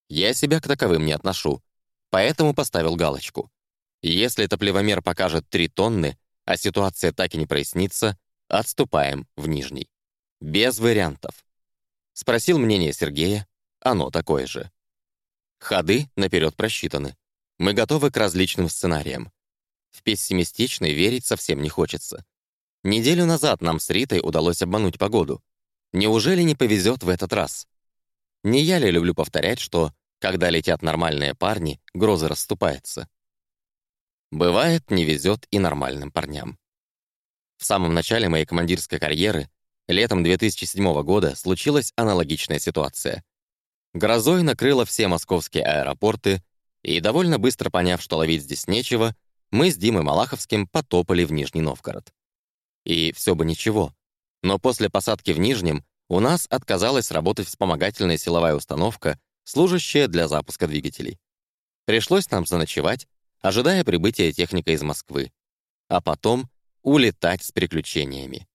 [SPEAKER 1] Я себя к таковым не отношу, поэтому поставил галочку. Если топливомер покажет 3 тонны, а ситуация так и не прояснится, отступаем в Нижний. Без вариантов. Спросил мнение Сергея, оно такое же. Ходы наперед просчитаны. Мы готовы к различным сценариям. В пессимистичный верить совсем не хочется. Неделю назад нам с Ритой удалось обмануть погоду. Неужели не повезет в этот раз? Не я ли люблю повторять, что, когда летят нормальные парни, грозы расступаются? Бывает, не везет и нормальным парням. В самом начале моей командирской карьеры, летом 2007 года, случилась аналогичная ситуация. Грозой накрыло все московские аэропорты, и, довольно быстро поняв, что ловить здесь нечего, мы с Димой Малаховским потопали в Нижний Новгород. И все бы ничего. Но после посадки в Нижнем у нас отказалась работать вспомогательная силовая установка, служащая для запуска двигателей. Пришлось нам заночевать, ожидая прибытия техника из Москвы, а потом улетать с приключениями.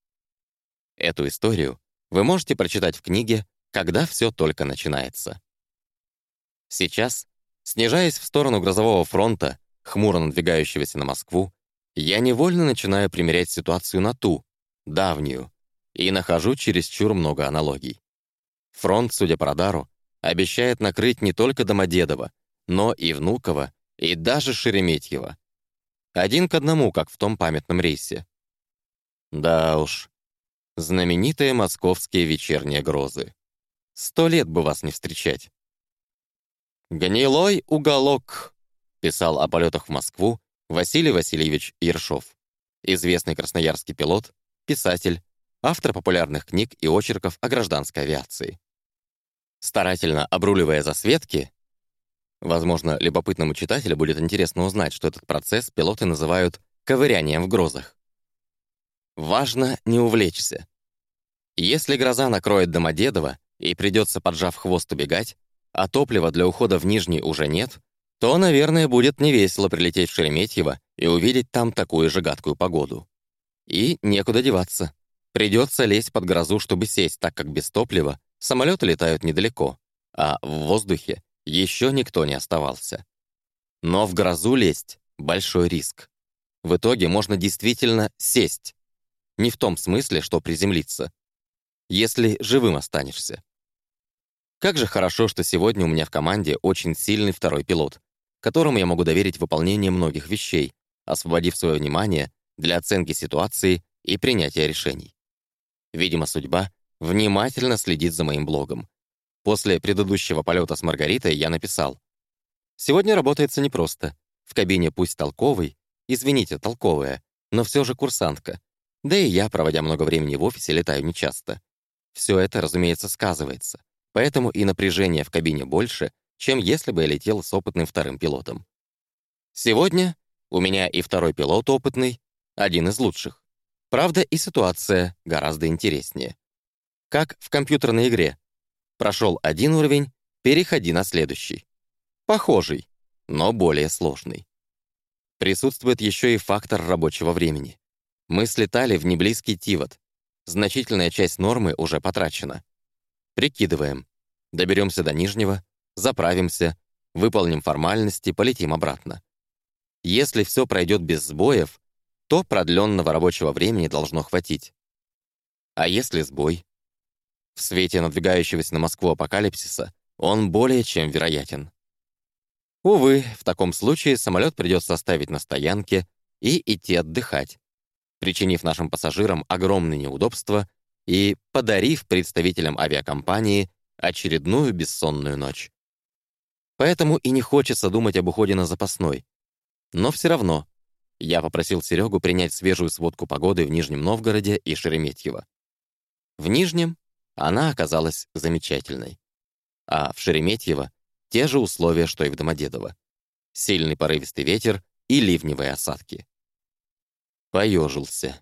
[SPEAKER 1] Эту историю вы можете прочитать в книге «Когда все только начинается». Сейчас, снижаясь в сторону грозового фронта, хмуро надвигающегося на Москву, я невольно начинаю примерять ситуацию на ту, давнюю, и нахожу чересчур много аналогий. Фронт, судя по радару, обещает накрыть не только Домодедово, но и Внуково, и даже Шереметьево. Один к одному, как в том памятном рейсе. Да уж, знаменитые московские вечерние грозы. Сто лет бы вас не встречать. «Гнилой уголок», — писал о полетах в Москву Василий Васильевич Ершов, известный красноярский пилот, писатель, автор популярных книг и очерков о гражданской авиации. Старательно обруливая засветки, возможно, любопытному читателю будет интересно узнать, что этот процесс пилоты называют «ковырянием в грозах». Важно не увлечься. Если гроза накроет Домодедово и придется, поджав хвост, убегать, а топлива для ухода в Нижний уже нет, то, наверное, будет невесело прилететь в Шереметьево и увидеть там такую же гадкую погоду. И некуда деваться. Придется лезть под грозу, чтобы сесть, так как без топлива самолеты летают недалеко, а в воздухе еще никто не оставался. Но в грозу лезть — большой риск. В итоге можно действительно сесть. Не в том смысле, что приземлиться. Если живым останешься. Как же хорошо, что сегодня у меня в команде очень сильный второй пилот, которому я могу доверить выполнение многих вещей, освободив свое внимание для оценки ситуации и принятия решений. Видимо, судьба внимательно следит за моим блогом. После предыдущего полета с Маргаритой я написал. «Сегодня работается непросто. В кабине пусть толковый, извините, толковая, но все же курсантка. Да и я, проводя много времени в офисе, летаю нечасто. Все это, разумеется, сказывается. Поэтому и напряжение в кабине больше, чем если бы я летел с опытным вторым пилотом. Сегодня у меня и второй пилот опытный, один из лучших. Правда, и ситуация гораздо интереснее. Как в компьютерной игре. Прошел один уровень, переходи на следующий. Похожий, но более сложный. Присутствует еще и фактор рабочего времени. Мы слетали в неблизкий Тивот. Значительная часть нормы уже потрачена. Прикидываем. Доберемся до Нижнего, заправимся, выполним формальности, полетим обратно. Если все пройдет без сбоев, то продленного рабочего времени должно хватить. А если сбой? В свете надвигающегося на Москву апокалипсиса он более чем вероятен. Увы, в таком случае самолет придется оставить на стоянке и идти отдыхать, причинив нашим пассажирам огромные неудобства и подарив представителям авиакомпании очередную бессонную ночь. Поэтому и не хочется думать об уходе на запасной. Но все равно я попросил Серегу принять свежую сводку погоды в Нижнем Новгороде и Шереметьево. В Нижнем она оказалась замечательной. А в Шереметьево те же условия, что и в Домодедово. Сильный порывистый ветер и ливневые осадки. Поежился.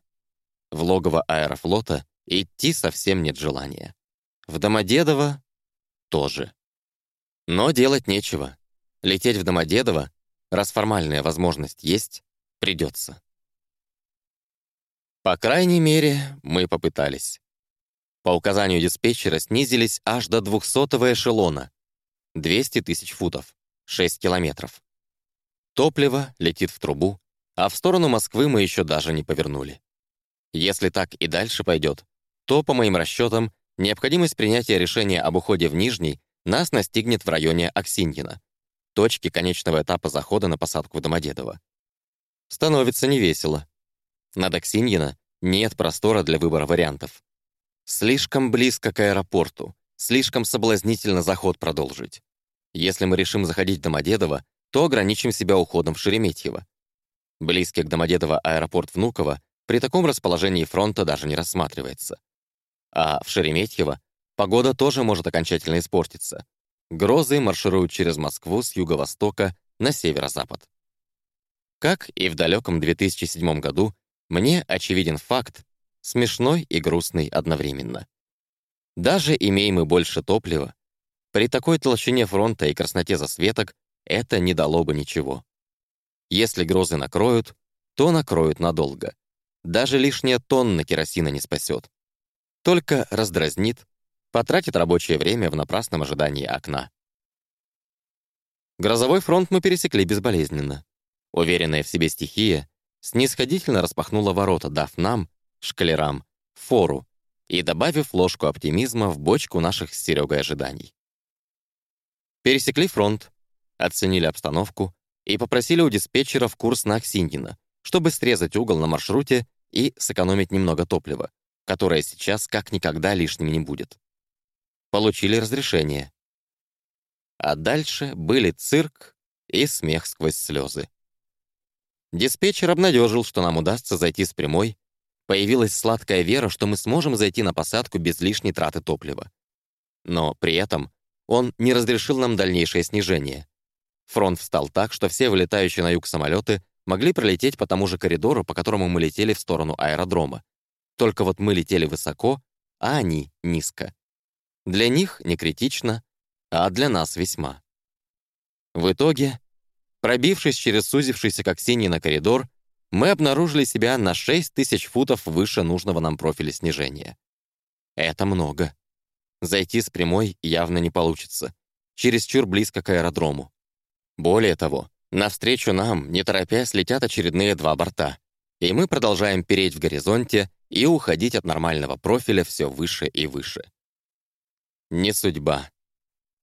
[SPEAKER 1] В логово аэрофлота идти совсем нет желания. В Домодедово тоже. Но делать нечего. Лететь в Домодедово, раз формальная возможность есть, придется. По крайней мере, мы попытались. По указанию диспетчера снизились аж до 200-го эшелона. 200 тысяч футов, 6 километров. Топливо летит в трубу, а в сторону Москвы мы еще даже не повернули. Если так и дальше пойдет, то, по моим расчетам, необходимость принятия решения об уходе в Нижний нас настигнет в районе Аксиньина, точки конечного этапа захода на посадку в Домодедово. Становится невесело. Над Аксиньино нет простора для выбора вариантов. Слишком близко к аэропорту, слишком соблазнительно заход продолжить. Если мы решим заходить в Домодедово, то ограничим себя уходом в Шереметьево. Близкий к Домодедово аэропорт Внуково при таком расположении фронта даже не рассматривается. А в Шереметьево погода тоже может окончательно испортиться. Грозы маршируют через Москву с юго-востока на северо-запад. Как и в далеком 2007 году, мне очевиден факт, смешной и грустный одновременно. Даже имея мы больше топлива, при такой толщине фронта и красноте засветок это не дало бы ничего. Если грозы накроют, то накроют надолго. Даже лишняя тонна керосина не спасет. Только раздразнит, потратит рабочее время в напрасном ожидании окна. Грозовой фронт мы пересекли безболезненно. Уверенная в себе стихия снисходительно распахнула ворота, дав нам, шкалерам, фору и добавив ложку оптимизма в бочку наших с Серегой ожиданий. Пересекли фронт, оценили обстановку и попросили у диспетчеров курс на Аксиньина, чтобы срезать угол на маршруте и сэкономить немного топлива, которое сейчас как никогда лишним не будет. Получили разрешение. А дальше были цирк и смех сквозь слезы. Диспетчер обнадежил, что нам удастся зайти с прямой. Появилась сладкая вера, что мы сможем зайти на посадку без лишней траты топлива. Но при этом он не разрешил нам дальнейшее снижение. Фронт встал так, что все вылетающие на юг самолеты могли пролететь по тому же коридору, по которому мы летели в сторону аэродрома. Только вот мы летели высоко, а они — низко. Для них не критично, а для нас весьма. В итоге Пробившись через сузившийся как синий на коридор, мы обнаружили себя на 6 тысяч футов выше нужного нам профиля снижения. Это много. Зайти с прямой явно не получится. Чересчур близко к аэродрому. Более того, навстречу нам, не торопясь, летят очередные два борта, и мы продолжаем переть в горизонте и уходить от нормального профиля все выше и выше. Не судьба.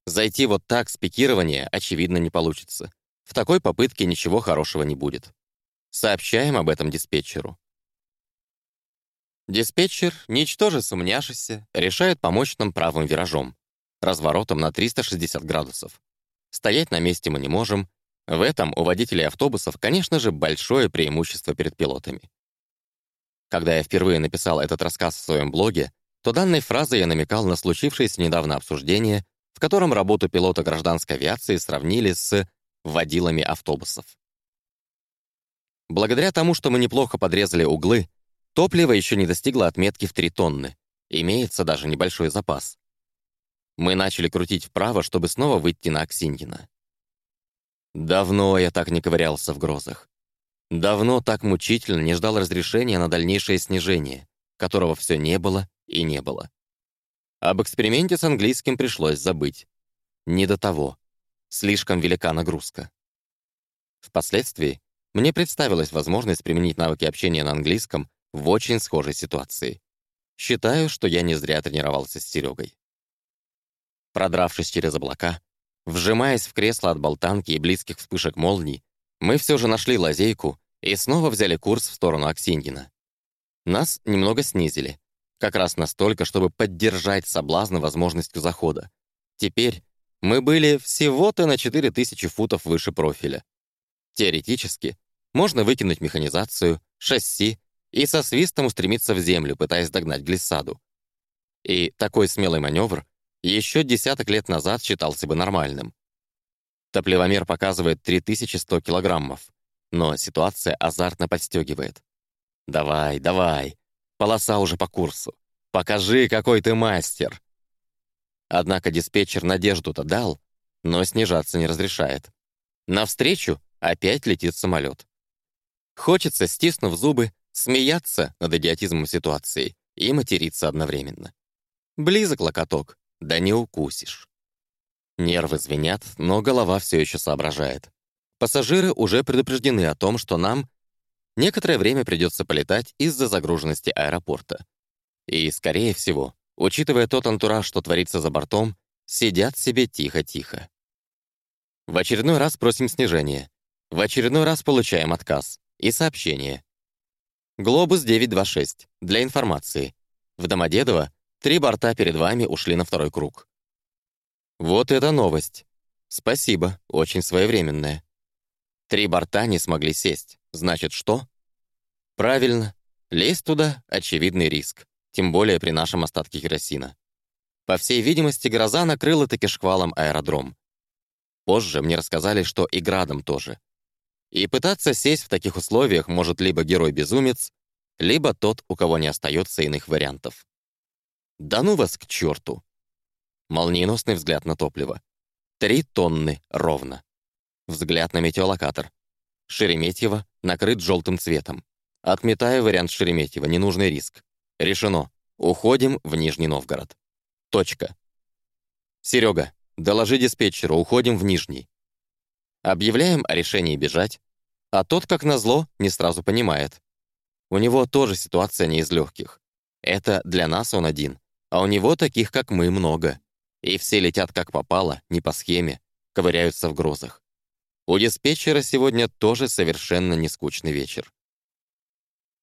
[SPEAKER 1] Зайти вот так с пикирования, очевидно, не получится. В такой попытке ничего хорошего не будет. Сообщаем об этом диспетчеру. Диспетчер, ничтоже сумняшися, решает помочь нам правым виражом, разворотом на 360 градусов. Стоять на месте мы не можем. В этом у водителей автобусов, конечно же, большое преимущество перед пилотами. Когда я впервые написал этот рассказ в своем блоге, то данной фразой я намекал на случившееся недавно обсуждение, в котором работу пилота гражданской авиации сравнили с водилами автобусов. Благодаря тому, что мы неплохо подрезали углы, топливо еще не достигло отметки в 3 тонны. Имеется даже небольшой запас. Мы начали крутить вправо, чтобы снова выйти на Аксиньина. Давно я так не ковырялся в грозах. Давно так мучительно не ждал разрешения на дальнейшее снижение, которого все не было и не было. Об эксперименте с английским пришлось забыть. Не до того. Слишком велика нагрузка. Впоследствии мне представилась возможность применить навыки общения на английском в очень схожей ситуации. Считаю, что я не зря тренировался с Серегой. Продравшись через облака, вжимаясь в кресло от болтанки и близких вспышек молний, мы все же нашли лазейку и снова взяли курс в сторону Аксиньина. Нас немного снизили, как раз настолько, чтобы поддержать соблазн возможностью захода. Теперь мы были всего-то на 4000 футов выше профиля. Теоретически, можно выкинуть механизацию, шасси и со свистом устремиться в землю, пытаясь догнать глиссаду. И такой смелый маневр еще десяток лет назад считался бы нормальным. Топливомер показывает 3100 килограммов, но ситуация азартно подстегивает. «Давай, давай, полоса уже по курсу. Покажи, какой ты мастер!» Однако диспетчер надежду-то дал, но снижаться не разрешает. Навстречу опять летит самолет. Хочется, стиснув зубы, смеяться над идиотизмом ситуации и материться одновременно. Близок локоток, да не укусишь. Нервы звенят, но голова все еще соображает. Пассажиры уже предупреждены о том, что нам некоторое время придется полетать из-за загруженности аэропорта. И, скорее всего, учитывая тот антураж, что творится за бортом, сидят себе тихо-тихо. В очередной раз просим снижения. В очередной раз получаем отказ. И сообщение. Глобус 926. Для информации. В Домодедово три борта перед вами ушли на второй круг. Вот это новость. Спасибо, очень своевременная. Три борта не смогли сесть. Значит, что? Правильно. Лезть туда — очевидный риск. Тем более при нашем остатке керосина. По всей видимости, гроза накрыла таки шквалом аэродром. Позже мне рассказали, что и градом тоже. И пытаться сесть в таких условиях может либо герой-безумец, либо тот, у кого не остается иных вариантов. Да ну вас к черту! Молниеносный взгляд на топливо. Три тонны ровно. Взгляд на метеолокатор. Шереметьево накрыт желтым цветом. Отметая вариант Шереметьево, ненужный риск. Решено. Уходим в Нижний Новгород. Точка. Серега, доложи диспетчеру, уходим в Нижний. Объявляем о решении бежать, а тот, как назло, не сразу понимает. У него тоже ситуация не из легких. Это для нас он один, а у него таких, как мы, много. И все летят как попало, не по схеме, ковыряются в грозах. У диспетчера сегодня тоже совершенно не скучный вечер.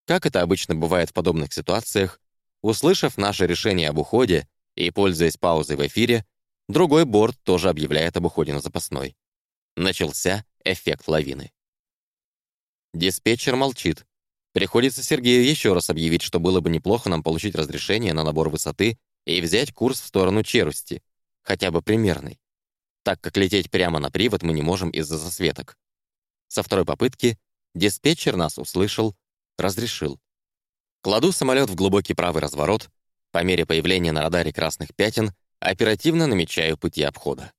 [SPEAKER 1] Как это обычно бывает в подобных ситуациях, услышав наше решение об уходе и пользуясь паузой в эфире, другой борт тоже объявляет об уходе на запасной. Начался эффект лавины. Диспетчер молчит. Приходится Сергею еще раз объявить, что было бы неплохо нам получить разрешение на набор высоты и взять курс в сторону Черусти, хотя бы примерный, так как лететь прямо на привод мы не можем из-за засветок. Со второй попытки диспетчер нас услышал, разрешил. Кладу самолет в глубокий правый разворот, по мере появления на радаре красных пятен оперативно намечаю пути обхода.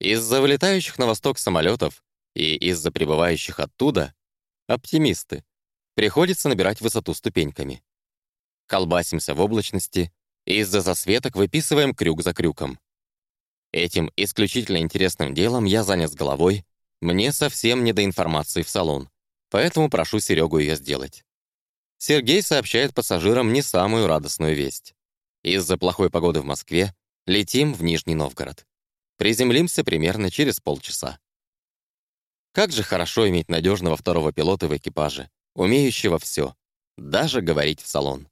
[SPEAKER 1] Из-за вылетающих на восток самолетов и из-за прибывающих оттуда оптимисты приходится набирать высоту ступеньками. Колбасимся в облачности, из-за засветок выписываем крюк за крюком. Этим исключительно интересным делом я занят головой, мне совсем не до информации в салон, поэтому прошу Серегу ее сделать. Сергей сообщает пассажирам не самую радостную весть. Из-за плохой погоды в Москве летим в Нижний Новгород. Приземлимся примерно через полчаса. Как же хорошо иметь надежного второго пилота в экипаже, умеющего все, даже говорить в салон.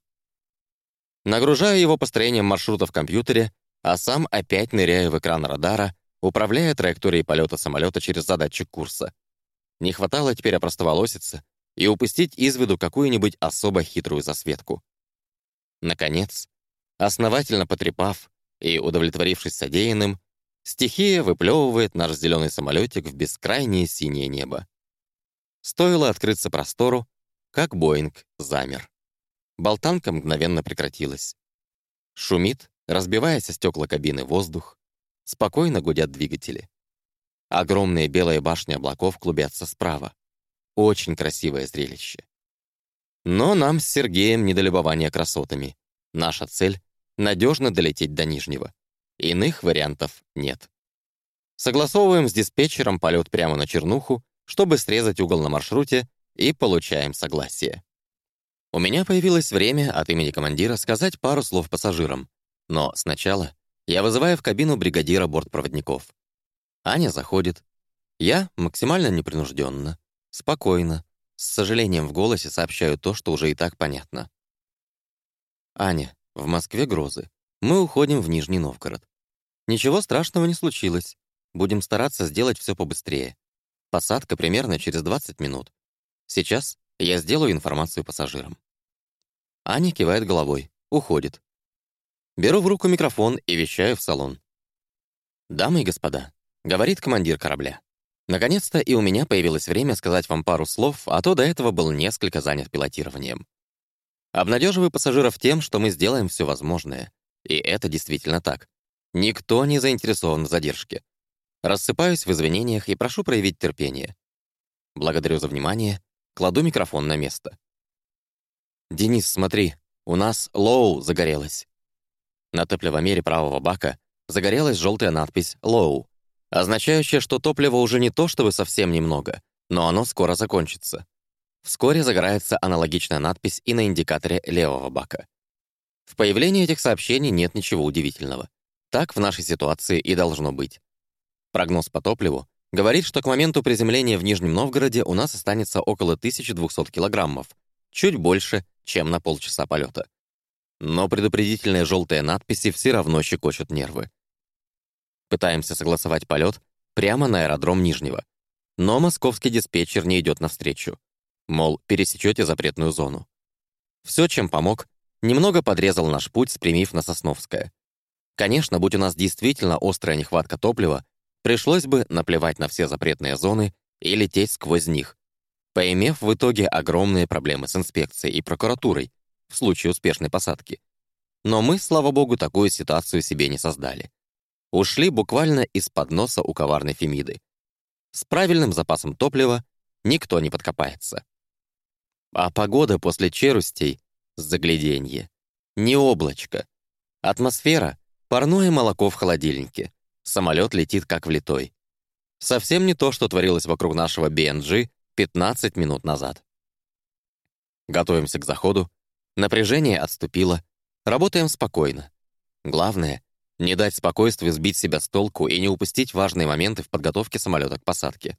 [SPEAKER 1] Нагружаю его построением маршрута в компьютере, а сам опять ныряю в экран радара, управляя траекторией полета самолета через задатчик курса. Не хватало теперь опростоволоситься и упустить из виду какую-нибудь особо хитрую засветку. Наконец, основательно потрепав и удовлетворившись содеянным, стихия выплевывает наш зеленый самолетик в бескрайнее синее небо. Стоило открыться простору, как Боинг замер. Болтанка мгновенно прекратилась. Шумит, разбиваясь о стекла кабины воздух. Спокойно гудят двигатели. Огромные белые башни облаков клубятся справа. Очень красивое зрелище. Но нам с Сергеем не до любования красотами. Наша цель — надежно долететь до Нижнего. Иных вариантов нет. Согласовываем с диспетчером полет прямо на Чернуху, чтобы срезать угол на маршруте, и получаем согласие. У меня появилось время от имени командира сказать пару слов пассажирам. Но сначала я вызываю в кабину бригадира бортпроводников. Аня заходит. Я максимально непринужденно, спокойно, с сожалением в голосе сообщаю то, что уже и так понятно. «Аня, в Москве грозы. Мы уходим в Нижний Новгород. Ничего страшного не случилось. Будем стараться сделать все побыстрее. Посадка примерно через 20 минут. Сейчас я сделаю информацию пассажирам». Аня кивает головой, уходит. Беру в руку микрофон и вещаю в салон. «Дамы и господа», — говорит командир корабля. Наконец-то и у меня появилось время сказать вам пару слов, а то до этого был несколько занят пилотированием. Обнадеживаю пассажиров тем, что мы сделаем все возможное. И это действительно так. Никто не заинтересован в задержке. Рассыпаюсь в извинениях и прошу проявить терпение. Благодарю за внимание, кладу микрофон на место. «Денис, смотри, у нас «Лоу» загорелось». На топливомере правого бака загорелась желтая надпись «Low», означающая, что топлива уже не то чтобы совсем немного, но оно скоро закончится. Вскоре загорается аналогичная надпись и на индикаторе левого бака. В появлении этих сообщений нет ничего удивительного. Так в нашей ситуации и должно быть. Прогноз по топливу говорит, что к моменту приземления в Нижнем Новгороде у нас останется около 1200 килограммов, чуть больше, чем на полчаса полета но предупредительные желтые надписи все равно щекочут нервы. Пытаемся согласовать полет прямо на аэродром Нижнего. Но московский диспетчер не идет навстречу. Мол, пересечете запретную зону. Все, чем помог, немного подрезал наш путь, спрямив на Сосновское. Конечно, будь у нас действительно острая нехватка топлива, пришлось бы наплевать на все запретные зоны и лететь сквозь них, поимев в итоге огромные проблемы с инспекцией и прокуратурой, в случае успешной посадки. Но мы, слава богу, такую ситуацию себе не создали. Ушли буквально из-под носа у коварной Фемиды. С правильным запасом топлива никто не подкопается. А погода после черустей — загляденье. Не облачко. Атмосфера — парное молоко в холодильнике. Самолет летит как влитой. Совсем не то, что творилось вокруг нашего BNG 15 минут назад. Готовимся к заходу, Напряжение отступило. Работаем спокойно. Главное — не дать спокойствию сбить себя с толку и не упустить важные моменты в подготовке самолета к посадке.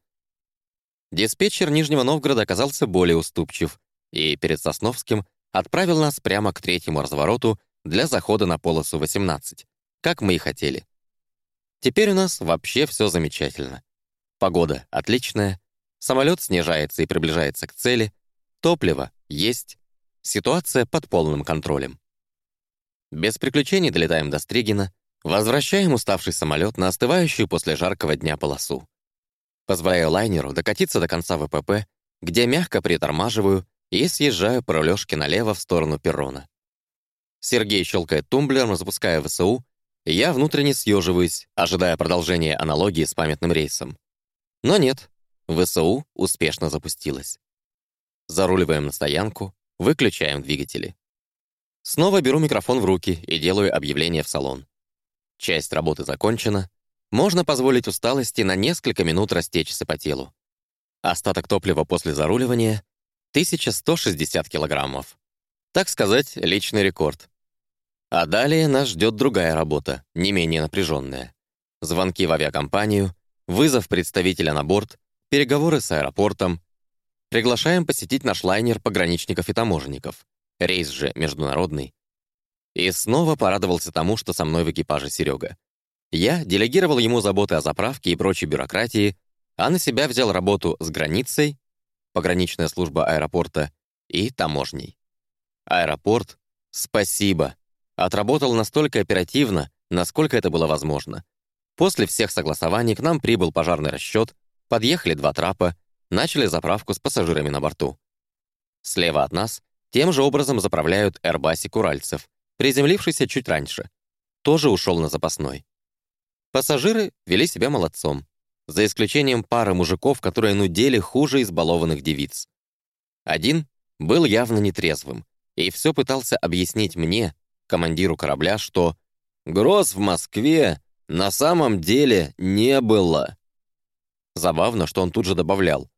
[SPEAKER 1] Диспетчер Нижнего Новгорода оказался более уступчив и перед Сосновским отправил нас прямо к третьему развороту для захода на полосу 18, как мы и хотели. Теперь у нас вообще все замечательно. Погода отличная, самолет снижается и приближается к цели, топливо есть, Ситуация под полным контролем. Без приключений долетаем до Стригина, возвращаем уставший самолет на остывающую после жаркого дня полосу. Позволяю лайнеру докатиться до конца ВПП, где мягко притормаживаю и съезжаю по рулежке налево в сторону перрона. Сергей щелкает тумблером, запуская ВСУ, я внутренне съеживаюсь, ожидая продолжения аналогии с памятным рейсом. Но нет, ВСУ успешно запустилась. Заруливаем на стоянку, Выключаем двигатели. Снова беру микрофон в руки и делаю объявление в салон. Часть работы закончена. Можно позволить усталости на несколько минут растечься по телу. Остаток топлива после заруливания — 1160 килограммов. Так сказать, личный рекорд. А далее нас ждет другая работа, не менее напряженная. Звонки в авиакомпанию, вызов представителя на борт, переговоры с аэропортом, Приглашаем посетить наш лайнер пограничников и таможенников. Рейс же международный. И снова порадовался тому, что со мной в экипаже Серега. Я делегировал ему заботы о заправке и прочей бюрократии, а на себя взял работу с границей, пограничная служба аэропорта и таможней. Аэропорт, спасибо, отработал настолько оперативно, насколько это было возможно. После всех согласований к нам прибыл пожарный расчет, подъехали два трапа, начали заправку с пассажирами на борту. Слева от нас тем же образом заправляют Эрбасик Уральцев, приземлившийся чуть раньше. Тоже ушел на запасной. Пассажиры вели себя молодцом. за исключением пары мужиков, которые нудели хуже избалованных девиц. Один был явно нетрезвым и все пытался объяснить мне, командиру корабля, что «Гроз в Москве на самом деле не было». Забавно, что он тут же добавлял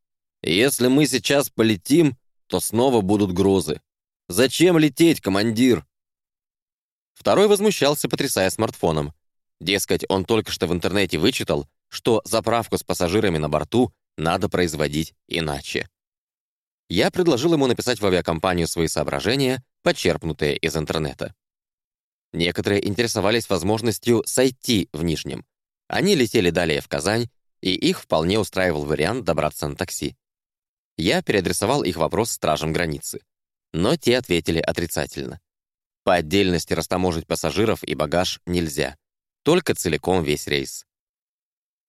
[SPEAKER 1] «Если мы сейчас полетим, то снова будут грозы. Зачем лететь, командир?» Второй возмущался, потрясая смартфоном. Дескать, он только что в интернете вычитал, что заправку с пассажирами на борту надо производить иначе. Я предложил ему написать в авиакомпанию свои соображения, почерпнутые из интернета. Некоторые интересовались возможностью сойти в Нижнем. Они летели далее в Казань, и их вполне устраивал вариант добраться на такси. Я переадресовал их вопрос стражам границы. Но те ответили отрицательно. По отдельности растаможить пассажиров и багаж нельзя. Только целиком весь рейс.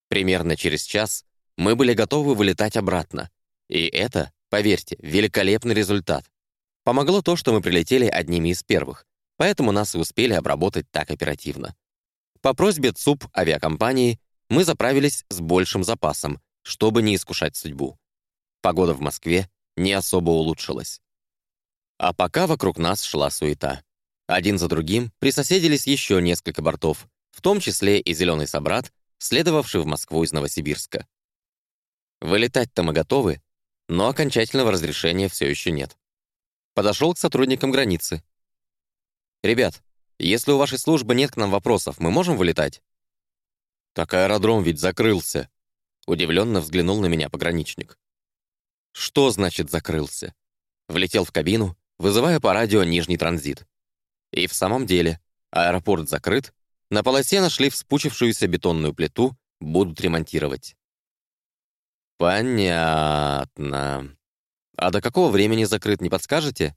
[SPEAKER 1] Примерно через час мы были готовы вылетать обратно. И это, поверьте, великолепный результат. Помогло то, что мы прилетели одними из первых, поэтому нас и успели обработать так оперативно. По просьбе ЦУП авиакомпании мы заправились с большим запасом, чтобы не искушать судьбу. Погода в Москве не особо улучшилась. А пока вокруг нас шла суета. Один за другим присоседились еще несколько бортов, в том числе и «Зеленый собрат», следовавший в Москву из Новосибирска. Вылетать-то мы готовы, но окончательного разрешения все еще нет. Подошел к сотрудникам границы. «Ребят, если у вашей службы нет к нам вопросов, мы можем вылетать?» «Так аэродром ведь закрылся», — удивленно взглянул на меня пограничник. «Что значит закрылся?» Влетел в кабину, вызывая по радио нижний транзит. И в самом деле, аэропорт закрыт, на полосе нашли вспучившуюся бетонную плиту, будут ремонтировать. Понятно. А до какого времени закрыт, не подскажете?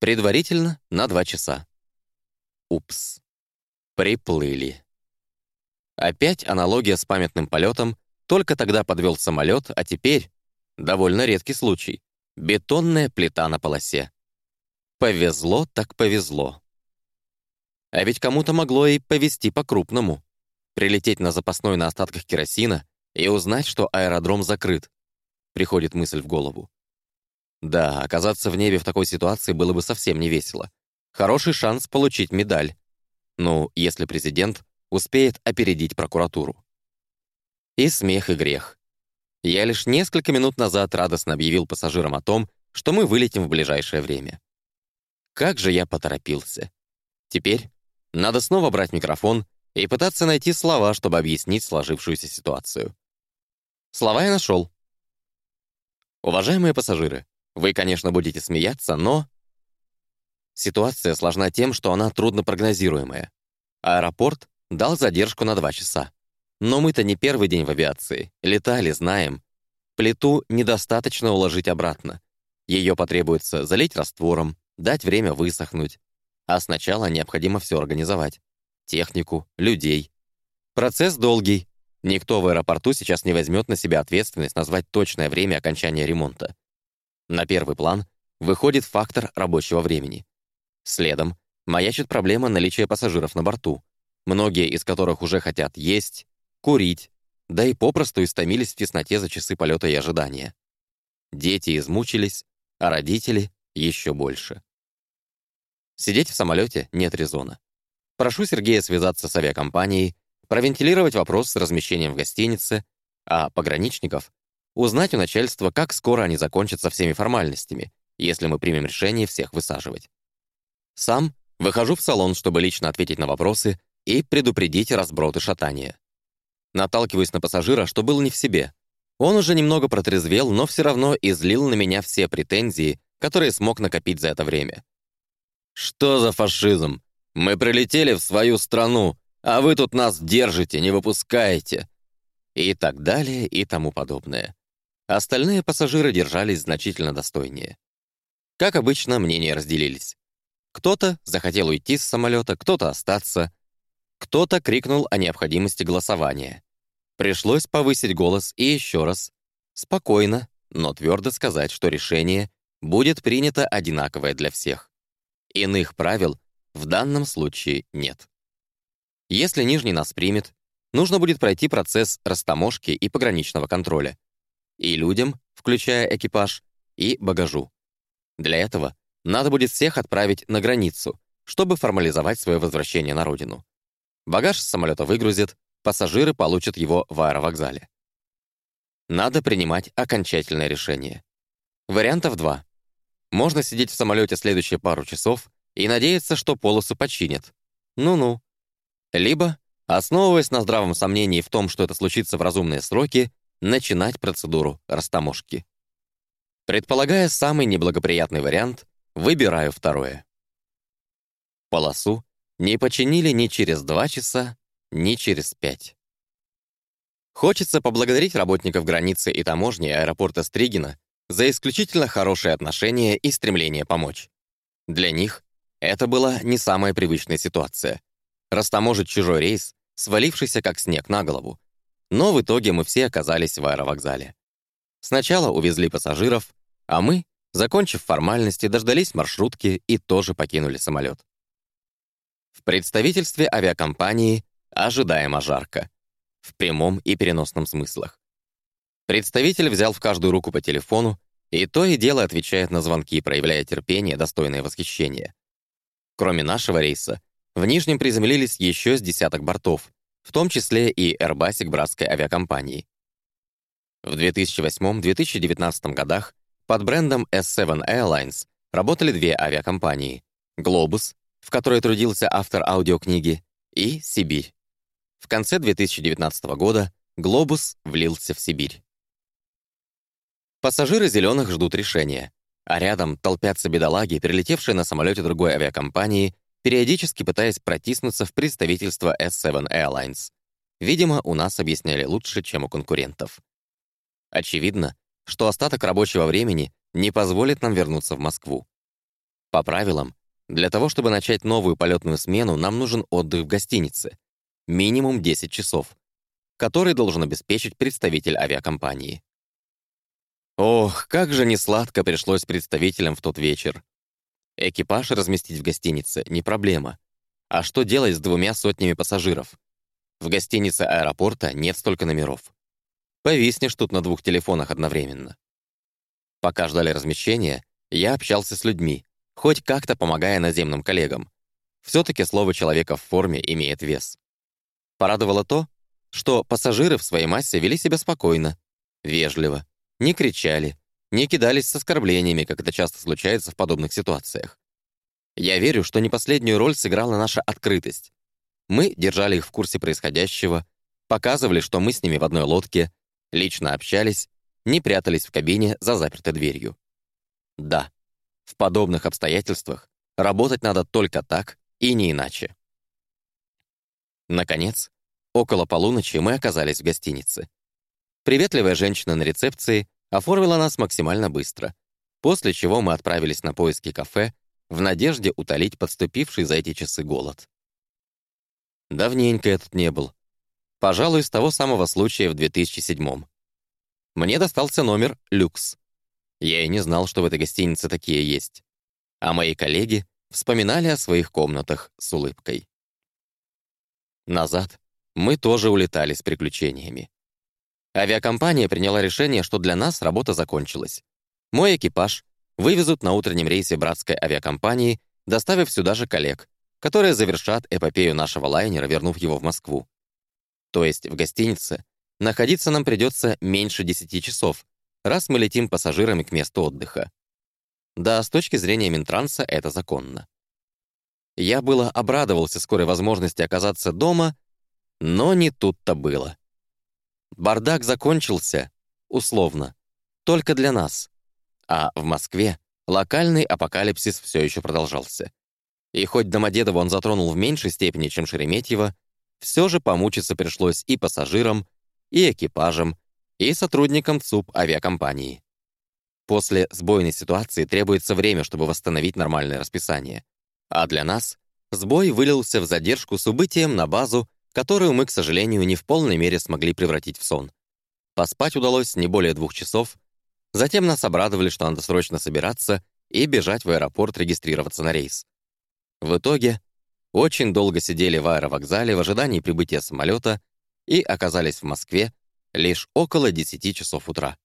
[SPEAKER 1] Предварительно на два часа. Упс. Приплыли. Опять аналогия с памятным полетом, только тогда подвел самолет, а теперь, довольно редкий случай, бетонная плита на полосе. Повезло так повезло. А ведь кому-то могло и повезти по-крупному. Прилететь на запасной на остатках керосина и узнать, что аэродром закрыт. Приходит мысль в голову. Да, оказаться в небе в такой ситуации было бы совсем не весело. Хороший шанс получить медаль. Ну, если президент успеет опередить прокуратуру. И смех, и грех. Я лишь несколько минут назад радостно объявил пассажирам о том, что мы вылетим в ближайшее время. Как же я поторопился. Теперь надо снова брать микрофон и пытаться найти слова, чтобы объяснить сложившуюся ситуацию. Слова я нашел. Уважаемые пассажиры, вы, конечно, будете смеяться, но... Ситуация сложна тем, что она труднопрогнозируемая. Аэропорт дал задержку на два часа. Но мы-то не первый день в авиации. Летали, знаем. Плиту недостаточно уложить обратно. Ее потребуется залить раствором, дать время высохнуть, а сначала необходимо все организовать. Технику, людей. Процесс долгий. Никто в аэропорту сейчас не возьмет на себя ответственность назвать точное время окончания ремонта. На первый план выходит фактор рабочего времени. Следом маячит проблема наличия пассажиров на борту, многие из которых уже хотят есть, курить, да и попросту истомились в тесноте за часы полета и ожидания. Дети измучились, а родители — еще больше. Сидеть в самолете нет резона. Прошу Сергея связаться с авиакомпанией, провентилировать вопрос с размещением в гостинице, а пограничников узнать у начальства, как скоро они закончат со всеми формальностями, если мы примем решение всех высаживать. Сам выхожу в салон, чтобы лично ответить на вопросы и предупредить разброд и шатание. Наталкиваюсь на пассажира, что был не в себе. Он уже немного протрезвел, но все равно излил на меня все претензии, которые смог накопить за это время. «Что за фашизм? Мы прилетели в свою страну, а вы тут нас держите, не выпускаете!» И так далее, и тому подобное. Остальные пассажиры держались значительно достойнее. Как обычно, мнения разделились. Кто-то захотел уйти с самолета, кто-то остаться. Кто-то крикнул о необходимости голосования. Пришлось повысить голос и еще раз, спокойно, но твердо сказать, что решение будет принято одинаковое для всех. Иных правил в данном случае нет. Если Нижний нас примет, нужно будет пройти процесс растаможки и пограничного контроля. И людям, включая экипаж, и багажу. Для этого надо будет всех отправить на границу, чтобы формализовать свое возвращение на родину. Багаж с самолета выгрузят, пассажиры получат его в аэровокзале. Надо принимать окончательное решение. Вариантов два. Можно сидеть в самолете следующие пару часов и надеяться, что полосу починят. Ну-ну. Либо, основываясь на здравом сомнении в том, что это случится в разумные сроки, начинать процедуру растаможки. Предполагая самый неблагоприятный вариант, выбираю второе. Полосу не починили ни через два часа, ни через пять. Хочется поблагодарить работников границы и таможни аэропорта Стригина за исключительно хорошие отношения и стремление помочь. Для них это была не самая привычная ситуация. Растаможить чужой рейс, свалившийся как снег на голову. Но в итоге мы все оказались в аэровокзале. Сначала увезли пассажиров, а мы, закончив формальности, дождались маршрутки и тоже покинули самолет. В представительстве авиакомпании ожидаемо жарко. В прямом и переносном смыслах. Представитель взял в каждую руку по телефону и то и дело отвечает на звонки, проявляя терпение, достойное восхищения. Кроме нашего рейса, в Нижнем приземлились еще с десяток бортов, в том числе и Airbus братской авиакомпании. В 2008-2019 годах под брендом S7 Airlines работали две авиакомпании — Globus, в которой трудился автор аудиокниги, и Сибирь. В конце 2019 года Globus влился в Сибирь. Пассажиры «зеленых» ждут решения, а рядом толпятся бедолаги, перелетевшие на самолете другой авиакомпании, периодически пытаясь протиснуться в представительство S7 Airlines. Видимо, у нас объясняли лучше, чем у конкурентов. Очевидно, что остаток рабочего времени не позволит нам вернуться в Москву. По правилам, для того, чтобы начать новую полетную смену, нам нужен отдых в гостинице. Минимум 10 часов, который должен обеспечить представитель авиакомпании. Ох, как же несладко пришлось представителям в тот вечер. Экипаж разместить в гостинице — не проблема. А что делать с двумя сотнями пассажиров? В гостинице аэропорта нет столько номеров. Повиснешь тут на двух телефонах одновременно. Пока ждали размещения, я общался с людьми, хоть как-то помогая наземным коллегам. Все-таки слово человека в форме имеет вес. Порадовало то, что пассажиры в своей массе вели себя спокойно, вежливо, не кричали, не кидались с оскорблениями, как это часто случается в подобных ситуациях. Я верю, что не последнюю роль сыграла наша открытость. Мы держали их в курсе происходящего, показывали, что мы с ними в одной лодке, лично общались, не прятались в кабине за запертой дверью. Да, в подобных обстоятельствах работать надо только так и не иначе. Наконец, около полуночи мы оказались в гостинице. Приветливая женщина на рецепции оформила нас максимально быстро, после чего мы отправились на поиски кафе в надежде утолить подступивший за эти часы голод. Давненько я тут не был. Пожалуй, с того самого случая в 2007 Мне достался номер «Люкс». Я и не знал, что в этой гостинице такие есть. А мои коллеги вспоминали о своих комнатах с улыбкой. Назад мы тоже улетали с приключениями. Авиакомпания приняла решение, что для нас работа закончилась. Мой экипаж вывезут на утреннем рейсе братской авиакомпании, доставив сюда же коллег, которые завершат эпопею нашего лайнера, вернув его в Москву. То есть в гостинице находиться нам придется меньше 10 часов, раз мы летим пассажирами к месту отдыха. Да, с точки зрения Минтранса это законно. Я было обрадовался скорой возможности оказаться дома, но не тут-то было. Бардак закончился, условно, только для нас. А в Москве локальный апокалипсис все еще продолжался. И хоть Домодедово он затронул в меньшей степени, чем Шереметьево, все же помучиться пришлось и пассажирам, и экипажам, и сотрудникам ЦУП авиакомпании. После сбойной ситуации требуется время, чтобы восстановить нормальное расписание. А для нас сбой вылился в задержку с убытием на базу которую мы, к сожалению, не в полной мере смогли превратить в сон. Поспать удалось не более двух часов, затем нас обрадовали, что надо срочно собираться и бежать в аэропорт регистрироваться на рейс. В итоге очень долго сидели в аэровокзале в ожидании прибытия самолета, и оказались в Москве лишь около 10 часов утра.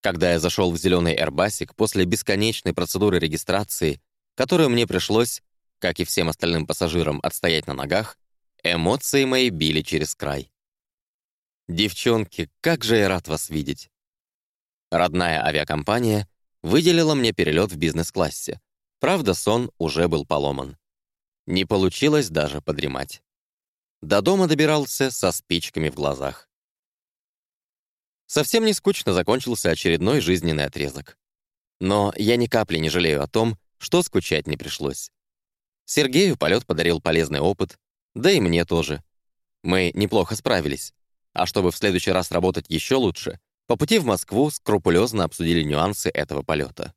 [SPEAKER 1] Когда я зашел в зеленый Эрбасик после бесконечной процедуры регистрации, которую мне пришлось, как и всем остальным пассажирам, отстоять на ногах, эмоции мои били через край. «Девчонки, как же я рад вас видеть!» Родная авиакомпания выделила мне перелет в бизнес-классе. Правда, сон уже был поломан. Не получилось даже подремать. До дома добирался со спичками в глазах. Совсем не скучно закончился очередной жизненный отрезок. Но я ни капли не жалею о том, что скучать не пришлось. Сергею полет подарил полезный опыт, да и мне тоже. Мы неплохо справились. А чтобы в следующий раз работать еще лучше, по пути в Москву скрупулезно обсудили нюансы этого полета.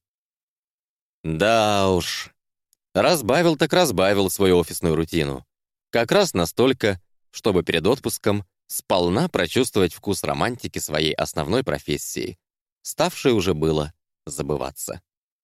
[SPEAKER 1] Да уж, разбавил так разбавил свою офисную рутину. Как раз настолько, чтобы перед отпуском сполна прочувствовать вкус романтики своей основной профессии, ставшей уже было забываться.